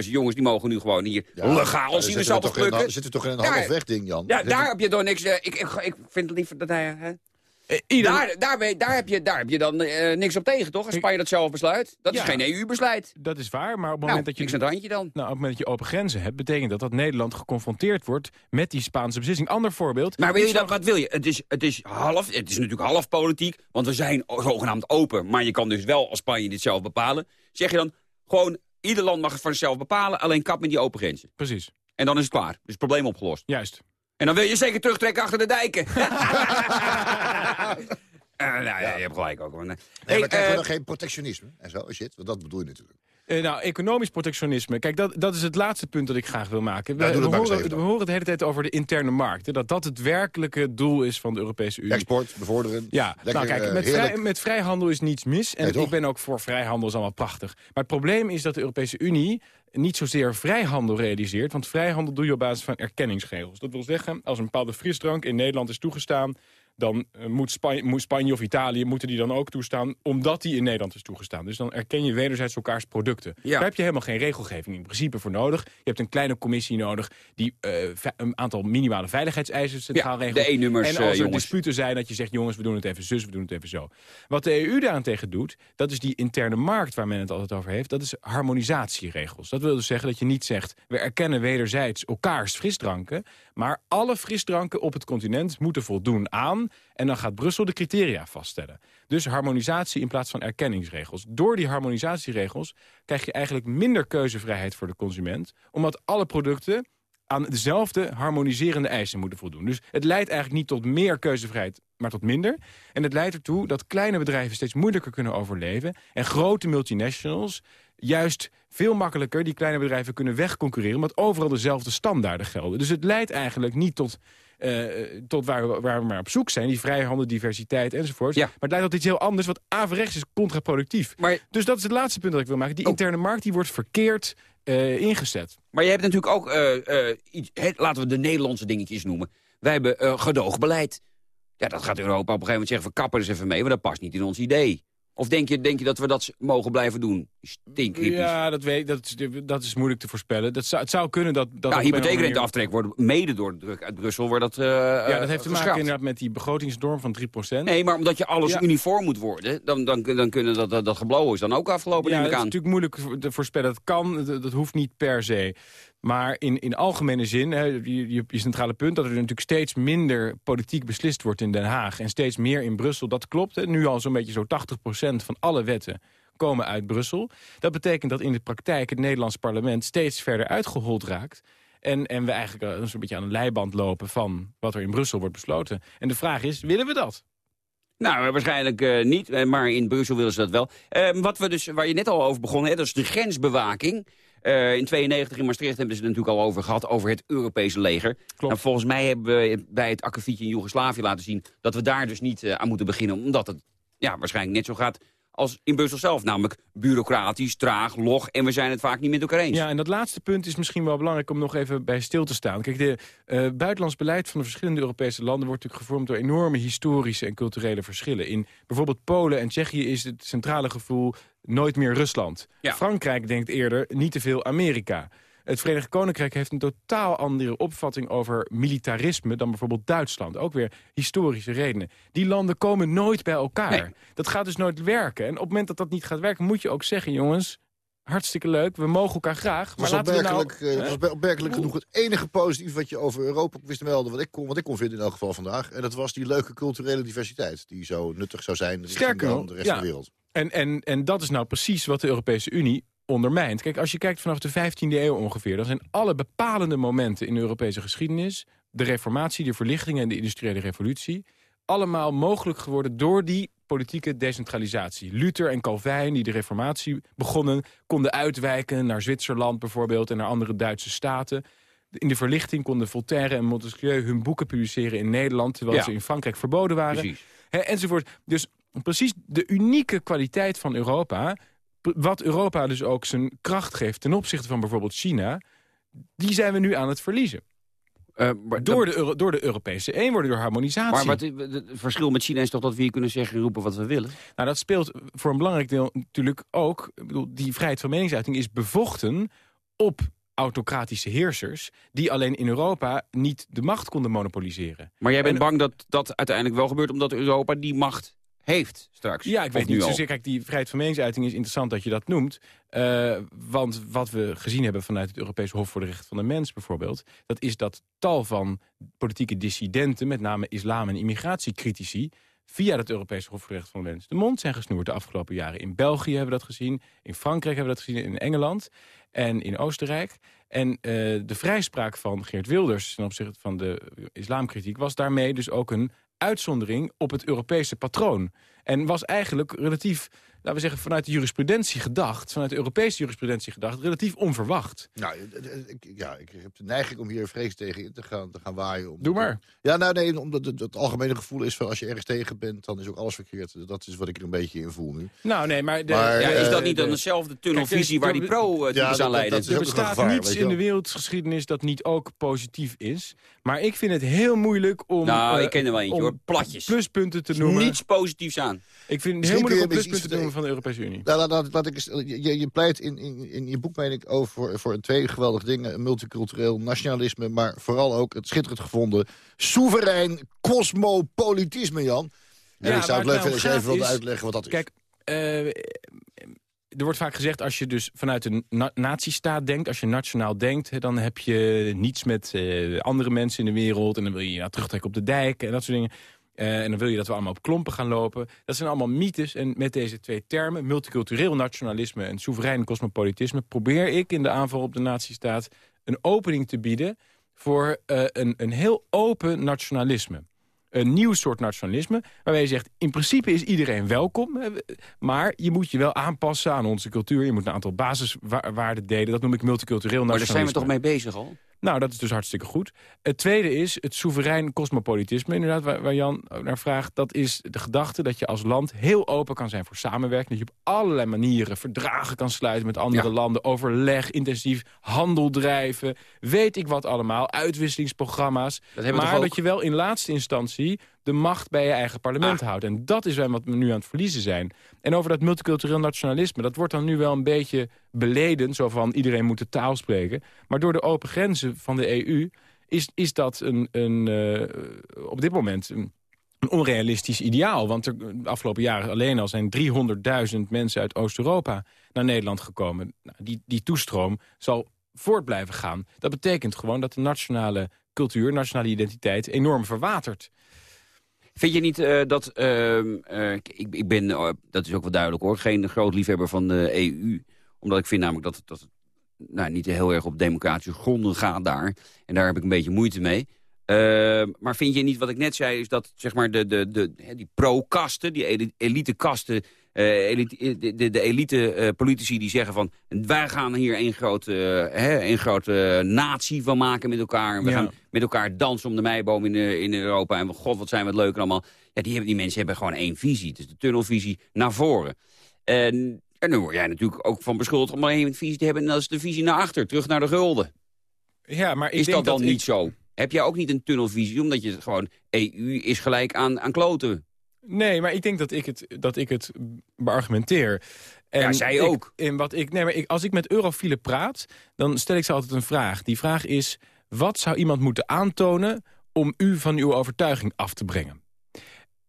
700.000 jongens, die mogen nu gewoon hier Ja, legaal zien we zitten toch in- plukken. zitten we toch in een halfweg ding, Jan? Ja, daar heb je door niks... eh, ik, ik, ik vind het liever dat hij... Eh, ieder- Daar, daar, daar, heb je, daar heb je dan eh, niks op tegen, toch? Als Spanje dat zelf besluit. Dat Ja. is geen EU-besluit. Dat is waar, maar op het Nou, moment dat je... niks aan het handje dan. Nou, op het moment dat je open grenzen hebt, betekent dat dat Nederland geconfronteerd wordt met die Spaanse beslissing. Ander voorbeeld. Maar wil je wat wil je? Het is, het is half, het is natuurlijk half politiek, want we zijn zogenaamd open. Maar je kan dus wel als Spanje dit zelf bepalen. Zeg je dan gewoon, ieder land mag het voor zichzelf bepalen, alleen kap met die open grenzen. Precies, En dan is het klaar. Dus het probleem opgelost. juist. En dan wil je zeker terugtrekken achter de dijken. Eh, nou ja, je hebt gelijk ook. Maar, nee. Nee, Hey, maar krijgen we dan geen protectionisme en zo, shit? Want dat bedoel je natuurlijk. Eh, nou, economisch protectionisme. Kijk, dat, dat is het laatste punt dat ik graag wil maken. We, Nou, we horen, we horen de hele tijd over de interne markt. hè, Dat dat het werkelijke doel is van de Europese Unie. Export, bevorderen. Ja, lekker, nou kijk, eh, met, vrij, met vrijhandel is niets mis. En Nee, ik ben ook voor vrijhandel, is allemaal prachtig. Maar het probleem is dat de Europese Unie niet zozeer vrijhandel realiseert. Want vrijhandel doe je op basis van erkenningsregels. Dat wil zeggen, als een bepaalde frisdrank in Nederland is toegestaan... dan eh, moet, Spanje, moet Spanje of Italië moeten die dan ook toestaan... omdat die in Nederland is toegestaan. Dus dan erken je wederzijds elkaars producten. Daar heb je helemaal geen regelgeving in principe voor nodig. Je hebt een kleine commissie nodig... die eh, een aantal minimale veiligheidseisen centraal Ja, regelt. de En als eh, er disputen zijn dat je zegt... jongens, we doen het even zus, we doen het even zo. Wat de EU daarentegen doet, dat is die interne markt... waar men het altijd over heeft, dat is harmonisatieregels. Dat wil dus zeggen dat je niet zegt... we erkennen wederzijds elkaars frisdranken... maar alle frisdranken op het continent moeten voldoen aan... en dan gaat Brussel de criteria vaststellen. Dus harmonisatie in plaats van erkenningsregels. Door die harmonisatieregels krijg je eigenlijk minder keuzevrijheid voor de consument... omdat alle producten aan dezelfde harmoniserende eisen moeten voldoen. Dus het leidt eigenlijk niet tot meer keuzevrijheid, maar tot minder. En het leidt ertoe dat kleine bedrijven steeds moeilijker kunnen overleven... en grote multinationals juist veel makkelijker die kleine bedrijven kunnen wegconcurreren... omdat overal dezelfde standaarden gelden. Dus het leidt eigenlijk niet tot... eh, tot waar we, waar we maar op zoek zijn, die vrijhandel, diversiteit enzovoort. Maar het leidt tot iets heel anders, wat averechts is contraproductief. dus dat is het laatste punt dat ik wil maken. Die interne markt die wordt verkeerd eh, ingezet. Maar je hebt natuurlijk ook, eh, eh, iets, laten we de Nederlandse dingetjes noemen. Wij hebben eh, gedoogbeleid. Ja, dat gaat Europa op een gegeven moment zeggen, we kappen er eens even mee, maar dat past niet in ons idee. Of denk je, denk je dat we dat mogen blijven doen? Stinkhypisch. Ja, dat, weet, dat, is, dat is moeilijk te voorspellen. Dat zou, het zou kunnen dat... dat Ja, andere hypotheekrenteaftrek wordt mede door de druk uit Brussel wordt dat eh Ja, dat heeft te maken inderdaad met die begrotingsnorm van 3%. Nee, maar omdat je alles Ja. uniform moet worden, dan, dan, dan kunnen dat, dat, dat geblouwen is dan ook afgelopen. Ja, dat is natuurlijk moeilijk te voorspellen. Dat kan, dat, dat hoeft niet per se. Maar in, in algemene zin, hè, je, centrale punt... dat er natuurlijk steeds minder politiek beslist wordt in Den Haag... en steeds meer in Brussel, dat klopt. Hè. Nu al zo'n beetje zo 80% van alle wetten komen uit Brussel. Dat betekent dat in de praktijk het Nederlands parlement... steeds verder uitgehold raakt... En, en we eigenlijk zo'n beetje aan een leiband lopen van wat er in Brussel wordt besloten. En de vraag is, willen we dat? Nou, waarschijnlijk eh, niet, eh, maar in Brussel willen ze dat wel. Eh, wat we dus, waar je net al over begon, hè, dat is de grensbewaking. Eh, in 92 in Maastricht hebben ze het natuurlijk al over gehad, over het Europese leger. Nou, volgens mij hebben we bij het akkefietje in Joegoslavië laten zien... dat we daar dus niet eh, aan moeten beginnen, omdat het ja, waarschijnlijk net zo gaat als in Brussel zelf. Namelijk bureaucratisch, traag, log en we zijn het vaak niet met elkaar eens. Ja, en dat laatste punt is misschien wel belangrijk om nog even bij stil te staan. Kijk, de eh, buitenlands beleid van de verschillende Europese landen wordt natuurlijk gevormd door enorme historische en culturele verschillen. In bijvoorbeeld Polen en Tsjechië is het centrale gevoel nooit meer Rusland. Frankrijk denkt eerder niet te veel Amerika. Het Verenigd Koninkrijk heeft een totaal andere opvatting over militarisme dan bijvoorbeeld Duitsland. Ook weer historische redenen. Die landen komen nooit bij elkaar. Dat gaat dus nooit werken. En op het moment dat dat niet gaat werken, moet je ook zeggen, jongens, hartstikke leuk, we mogen elkaar graag. Maar was laten we nou... eh, het was opmerkelijk genoeg het enige positief wat je over Europa wist te melden... wat ik, kon, wat ik kon vinden in elk geval vandaag. En dat was die leuke culturele diversiteit... die zo nuttig zou zijn richting Sterker de, de rest ja. van de wereld. En, en, en dat is nou precies wat de Europese Unie ondermijnt. Kijk, als je kijkt vanaf de 15e eeuw ongeveer... dan zijn alle bepalende momenten in de Europese geschiedenis... de reformatie, de verlichting en de industriële revolutie... allemaal mogelijk geworden door die politieke decentralisatie. Luther en Calvijn, die de reformatie begonnen... konden uitwijken naar Zwitserland bijvoorbeeld... en naar andere Duitse staten... In de verlichting konden Voltaire en Montesquieu hun boeken publiceren in Nederland... terwijl Ja. ze in Frankrijk verboden waren. Enzovoort. Dus precies de unieke kwaliteit van Europa... wat Europa dus ook zijn kracht geeft ten opzichte van bijvoorbeeld China... die zijn we nu aan het verliezen. door, de door de Europese eenwording, door harmonisatie. Maar wat, het verschil met China is toch dat we hier kunnen zeggen en roepen wat we willen? Nou, dat speelt voor een belangrijk deel natuurlijk ook... Ik bedoel, die vrijheid van meningsuiting is bevochten op autocratische heersers... die alleen in Europa niet de macht konden monopoliseren. Maar jij bent En- bang dat dat uiteindelijk wel gebeurt omdat Europa die macht heeft straks? Ja, ik weet niet zozeer. Kijk, die vrijheid van meningsuiting is interessant dat je dat noemt. Eh, want wat we gezien hebben vanuit het Europese Hof voor de Rechten van de Mens bijvoorbeeld... dat is dat tal van politieke dissidenten, met name islam- en immigratiecritici... via het Europese Hof voor de Rechten van de Mens de mond zijn gesnoerd de afgelopen jaren. In België hebben we dat gezien, in Frankrijk hebben we dat gezien, in Engeland en in Oostenrijk. En eh, de vrijspraak van Geert Wilders ten opzichte van de islamkritiek... was daarmee dus ook een uitzondering op het Europese patroon. En was eigenlijk relatief, laten we zeggen, vanuit de jurisprudentie gedacht... vanuit de Europese jurisprudentie gedacht, relatief onverwacht. Nou, eh, eh, ik, ja, ik heb de neiging om hier vrees tegen in te gaan, te gaan waaien. Omdat Doe maar. Ja, nou nee, omdat het, het algemene gevoel is van als je ergens tegen bent, dan is ook alles verkeerd. Dat is wat ik er een beetje in voel nu. Nou, nee, maar... De, Maar, Ja, is dat eh, niet dan de- dezelfde tunnelvisie waar die pro-types Ja, dat- aan leiden? dat Er bestaat gevaar, niets in de wereldgeschiedenis dat niet ook positief is. Maar ik vind het heel moeilijk om... Nou, eh, ik ken er wel eentje, om hoor. Platjes. pluspunten te noemen. niets positiefs aan. Ik vind het heel moeilijk om pluspunten te noemen van de Europese Unie. Nou, laat, laat, laat ik eens, je, je pleit in, in, in je boek, meen ik, over voor, voor twee geweldige dingen. Multicultureel nationalisme, maar vooral ook het schitterend gevonden... soeverein cosmopolitisme, Jan. En Ja, ik zou het leuk het vinden als je nou even wilde is- uitleggen wat dat is. Kijk, eh, er wordt vaak gezegd als je dus vanuit een na nazistaat denkt... als je nationaal denkt, dan heb je niets met eh, andere mensen in de wereld... en dan wil je je nou, terugtrekken op de dijk en dat soort dingen... Eh, en dan wil je dat we allemaal op klompen gaan lopen. Dat zijn allemaal mythes. En met deze twee termen, multicultureel nationalisme en soeverein cosmopolitisme... probeer ik in de aanval op de nazistaat een opening te bieden... voor eh, een, een heel open nationalisme. Een nieuw soort nationalisme, waarbij je zegt... in principe is iedereen welkom, hè, maar je moet je wel aanpassen aan onze cultuur. Je moet een aantal basiswaarden delen. Dat noem ik multicultureel Maar daar zijn nationalisme. we toch mee bezig al? Nou, dat is dus hartstikke goed. Het tweede is het soeverein cosmopolitisme, inderdaad, waar, waar Jan naar vraagt. Dat is de gedachte dat je als land heel open kan zijn voor samenwerking. Dat je op allerlei manieren verdragen kan sluiten met andere Ja. landen. Overleg, intensief handel drijven, weet ik wat allemaal. Uitwisselingsprogramma's. maar dat je wel in laatste instantie de macht bij je eigen parlement Ah. houdt. En dat is wat we nu aan het verliezen zijn. En over dat multicultureel nationalisme, dat wordt dan nu wel een beetje beleden. Zo van iedereen moet de taal spreken. Maar door de open grenzen van de EU is, is dat een, een, eh, op dit moment een, een onrealistisch ideaal. Want er, de afgelopen jaren alleen al zijn 300.000 mensen uit Oost-Europa naar Nederland gekomen. Nou, die, die toestroom zal voort blijven gaan. Dat betekent gewoon dat de nationale cultuur, nationale identiteit enorm verwatert. Vind je niet eh, dat... ehm, eh, ik, ik ben, eh, dat is ook wel duidelijk hoor, geen groot liefhebber van de EU. Omdat ik vind namelijk dat, dat het nou, niet heel erg op democratische gronden gaat daar. En daar heb ik een beetje moeite mee. Ehm, maar vind je niet, wat ik net zei, is dat zeg maar de, de, de, die pro-kasten, die eli- elite-kasten... eh, elite, de, de, de elite-politici die zeggen van... wij gaan hier een grote, eh, hè, een grote natie van maken met elkaar. En we Ja. gaan met elkaar dansen om de meiboom in, eh, in Europa. En god, wat zijn we het leuk allemaal. Ja, die, hebben, die mensen hebben gewoon één visie. Het is de tunnelvisie naar voren. En, en dan word jij natuurlijk ook van beschuldigd om maar één visie te hebben. En dat is de visie naar achter, terug naar de gulden. Ja, maar ik is denk dat dan dat ik- niet zo? Heb jij ook niet een tunnelvisie? Omdat je gewoon, EU is gelijk aan, aan kloten. Nee, maar ik denk dat ik het, dat ik het beargumenteer. En Ja, zij ik- ook. In wat ik, nee, maar ik, als ik met eurofielen praat, dan stel ik ze altijd een vraag. Die vraag is, wat zou iemand moeten aantonen om u van uw overtuiging af te brengen?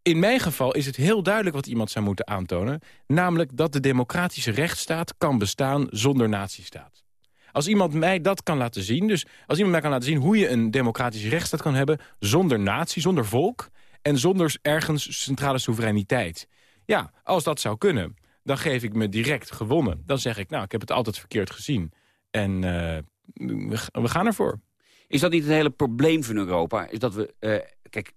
In mijn geval is het heel duidelijk wat iemand zou moeten aantonen. Namelijk dat de democratische rechtsstaat kan bestaan zonder nazistaat. Als iemand mij dat kan laten zien, dus als iemand mij kan laten zien... hoe je een democratische rechtsstaat kan hebben zonder natie, zonder volk... en zonder ergens centrale soevereiniteit. Ja, als dat zou kunnen, dan geef ik me direct gewonnen. Dan zeg ik, nou, ik heb het altijd verkeerd gezien. En eh, we, gaan ervoor. Is dat niet het hele probleem van Europa? Is dat we, eh, kijk,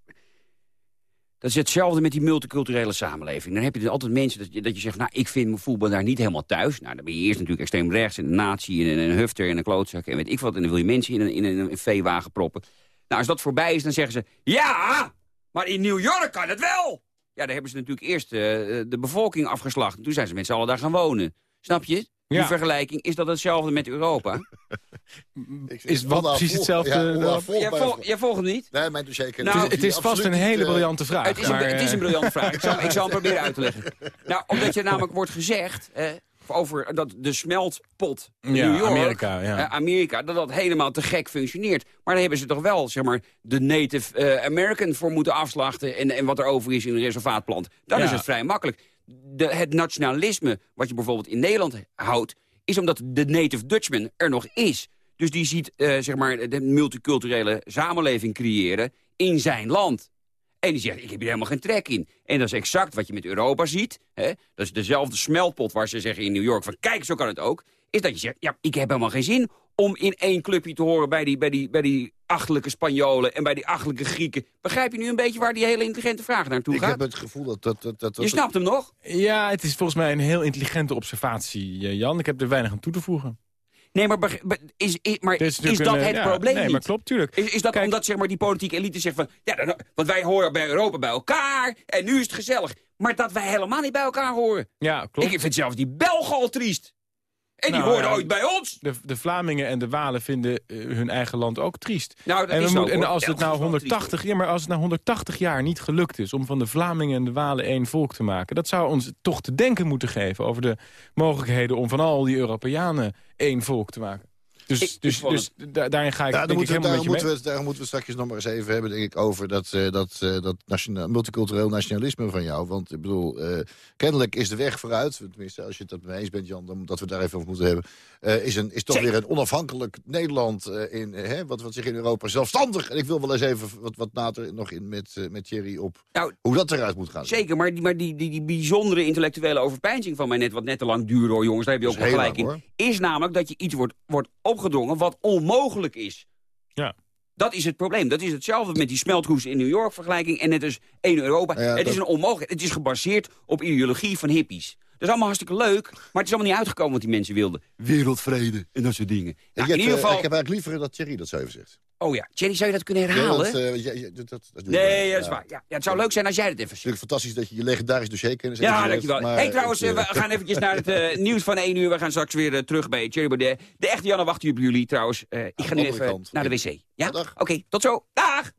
dat is hetzelfde met die multiculturele samenleving. Dan heb je altijd mensen dat je, dat je zegt, nou, ik vind mijn voetbal daar niet helemaal thuis. Nou, dan ben je eerst natuurlijk extreem rechts en een nazi en een hufter en een klootzak en weet ik wat. En dan wil je mensen in een, in een veewagen proppen. Nou, als dat voorbij is, dan zeggen ze, ja, maar in New York kan het wel. Ja, daar hebben ze natuurlijk eerst eh, de bevolking afgeslacht. En toen zijn ze met z'n allen daar gaan wonen. Snap je? Die Ja. vergelijking, is dat hetzelfde met Europa? Is wat precies hetzelfde? Jij, vol, jij volgt het niet? Nee, mijn dossier Nou, het, is, het is vast een hele briljante vraag. Het is, een, maar, het is een eh, briljante vraag. Ik zal, ik zal hem proberen uit te leggen. Nou, omdat je namelijk wordt gezegd... Eh, over dat de smeltpot in Ja, New York, Amerika, ja. eh, Amerika, dat dat helemaal te gek functioneert. Maar daar hebben ze toch wel, zeg maar, de Native eh, American voor moeten afslachten... En, en wat er over is in een reservaatplant. Dan Ja. is het vrij makkelijk. De, het nationalisme, wat je bijvoorbeeld in Nederland houdt... is omdat de Native Dutchman er nog is. Dus die ziet, eh, zeg maar, de multiculturele samenleving creëren in zijn land. En die zegt, ik heb hier helemaal geen trek in. En dat is exact wat je met Europa ziet. Hè? Dat is dezelfde smeltpot waar ze zeggen in New York... van kijk, zo kan het ook. Is dat je zegt, ja, ik heb helemaal geen zin om in één clubje te horen... bij die, bij die, bij die achterlijke Spanjolen en bij die achterlijke Grieken. Begrijp je nu een beetje waar die hele intelligente vraag naartoe Ik gaat? heb het gevoel dat... dat, dat, dat, Je snapt hem nog? Ja, het is volgens mij een heel intelligente observatie, eh, Jan. Ik heb er weinig aan toe te voegen. Nee, maar, is, is, maar is, dat een, het ja, probleem Nee, niet? maar klopt, tuurlijk. Is, is dat omdat zeg maar, die politieke elite zegt van... Ja, dan, want wij horen bij Europa bij elkaar en nu is het gezellig. Maar dat wij helemaal niet bij elkaar horen. Ja, klopt. Ik vind zelfs die Belgen al triest. En die Nou, hoorden ja, ooit bij ons. De, de Vlamingen en de Walen vinden eh, hun eigen land ook triest. Nou, dat en, is als het nou is wel 180, ja, maar als het nou 180 jaar niet gelukt is om van de Vlamingen en de Walen één volk te maken, dat zou ons toch te denken moeten geven over de mogelijkheden om van al die Europeanen één volk te maken. Dus, Ik- dus, dus da- daarin ga ik, Ja, denk ik moeten, we, helemaal daar, met je moeten mee. we, daar moeten we straks nog maar eens even hebben, denk ik, over dat, eh, dat, eh, dat nationaal, multicultureel nationalisme van jou. Want ik bedoel, eh, kennelijk is de weg vooruit, tenminste als je het mee eens bent, Jan, dan, dat we daar even over moeten hebben, eh, is, een, is toch Zeker. weer een onafhankelijk Nederland eh, in, hè, wat, wat zich in Europa zelfstandig. En ik wil wel eens even wat, wat later nog in met, met Thierry op Nou, hoe dat eruit moet gaan. Zeker, maar, die, maar die, die, die bijzondere intellectuele overpeinzing van mij net... wat net te lang duurde hoor, jongens, daar heb je ook Dat wel gelijk in... is namelijk dat je iets wordt, wordt opgedrongen wat onmogelijk is. Ja. Dat is het probleem. Dat is hetzelfde met die smeltkroes in New York vergelijking... en net is één Europa. Ja, het dat- is een onmogelijk. Het is gebaseerd op ideologie van hippies. Dat is allemaal hartstikke leuk, maar het is allemaal niet uitgekomen wat die mensen wilden. Wereldvrede en dat soort dingen. Ik, Nou, heb, in ieder geval... ik heb eigenlijk liever dat Thierry dat zo even zegt. Oh ja, Jenny, zou je dat kunnen Ja, herhalen? dat, eh, ja, ja, dat, dat, dat nee, dat is Ja. waar. Ja, ja, het zou leuk zijn als jij dat even Het is natuurlijk fantastisch dat je je legendarisch dossierkennis Ja, hebt. dankjewel. maar hey, trouwens, eh, we gaan eventjes naar het eh, nieuws van 1 uur. We gaan straks weer terug bij Thierry Baudet. De echte Janne wacht hier op jullie trouwens. Ik ga nu even naar de wc. Ja? Oké, tot zo. Dag!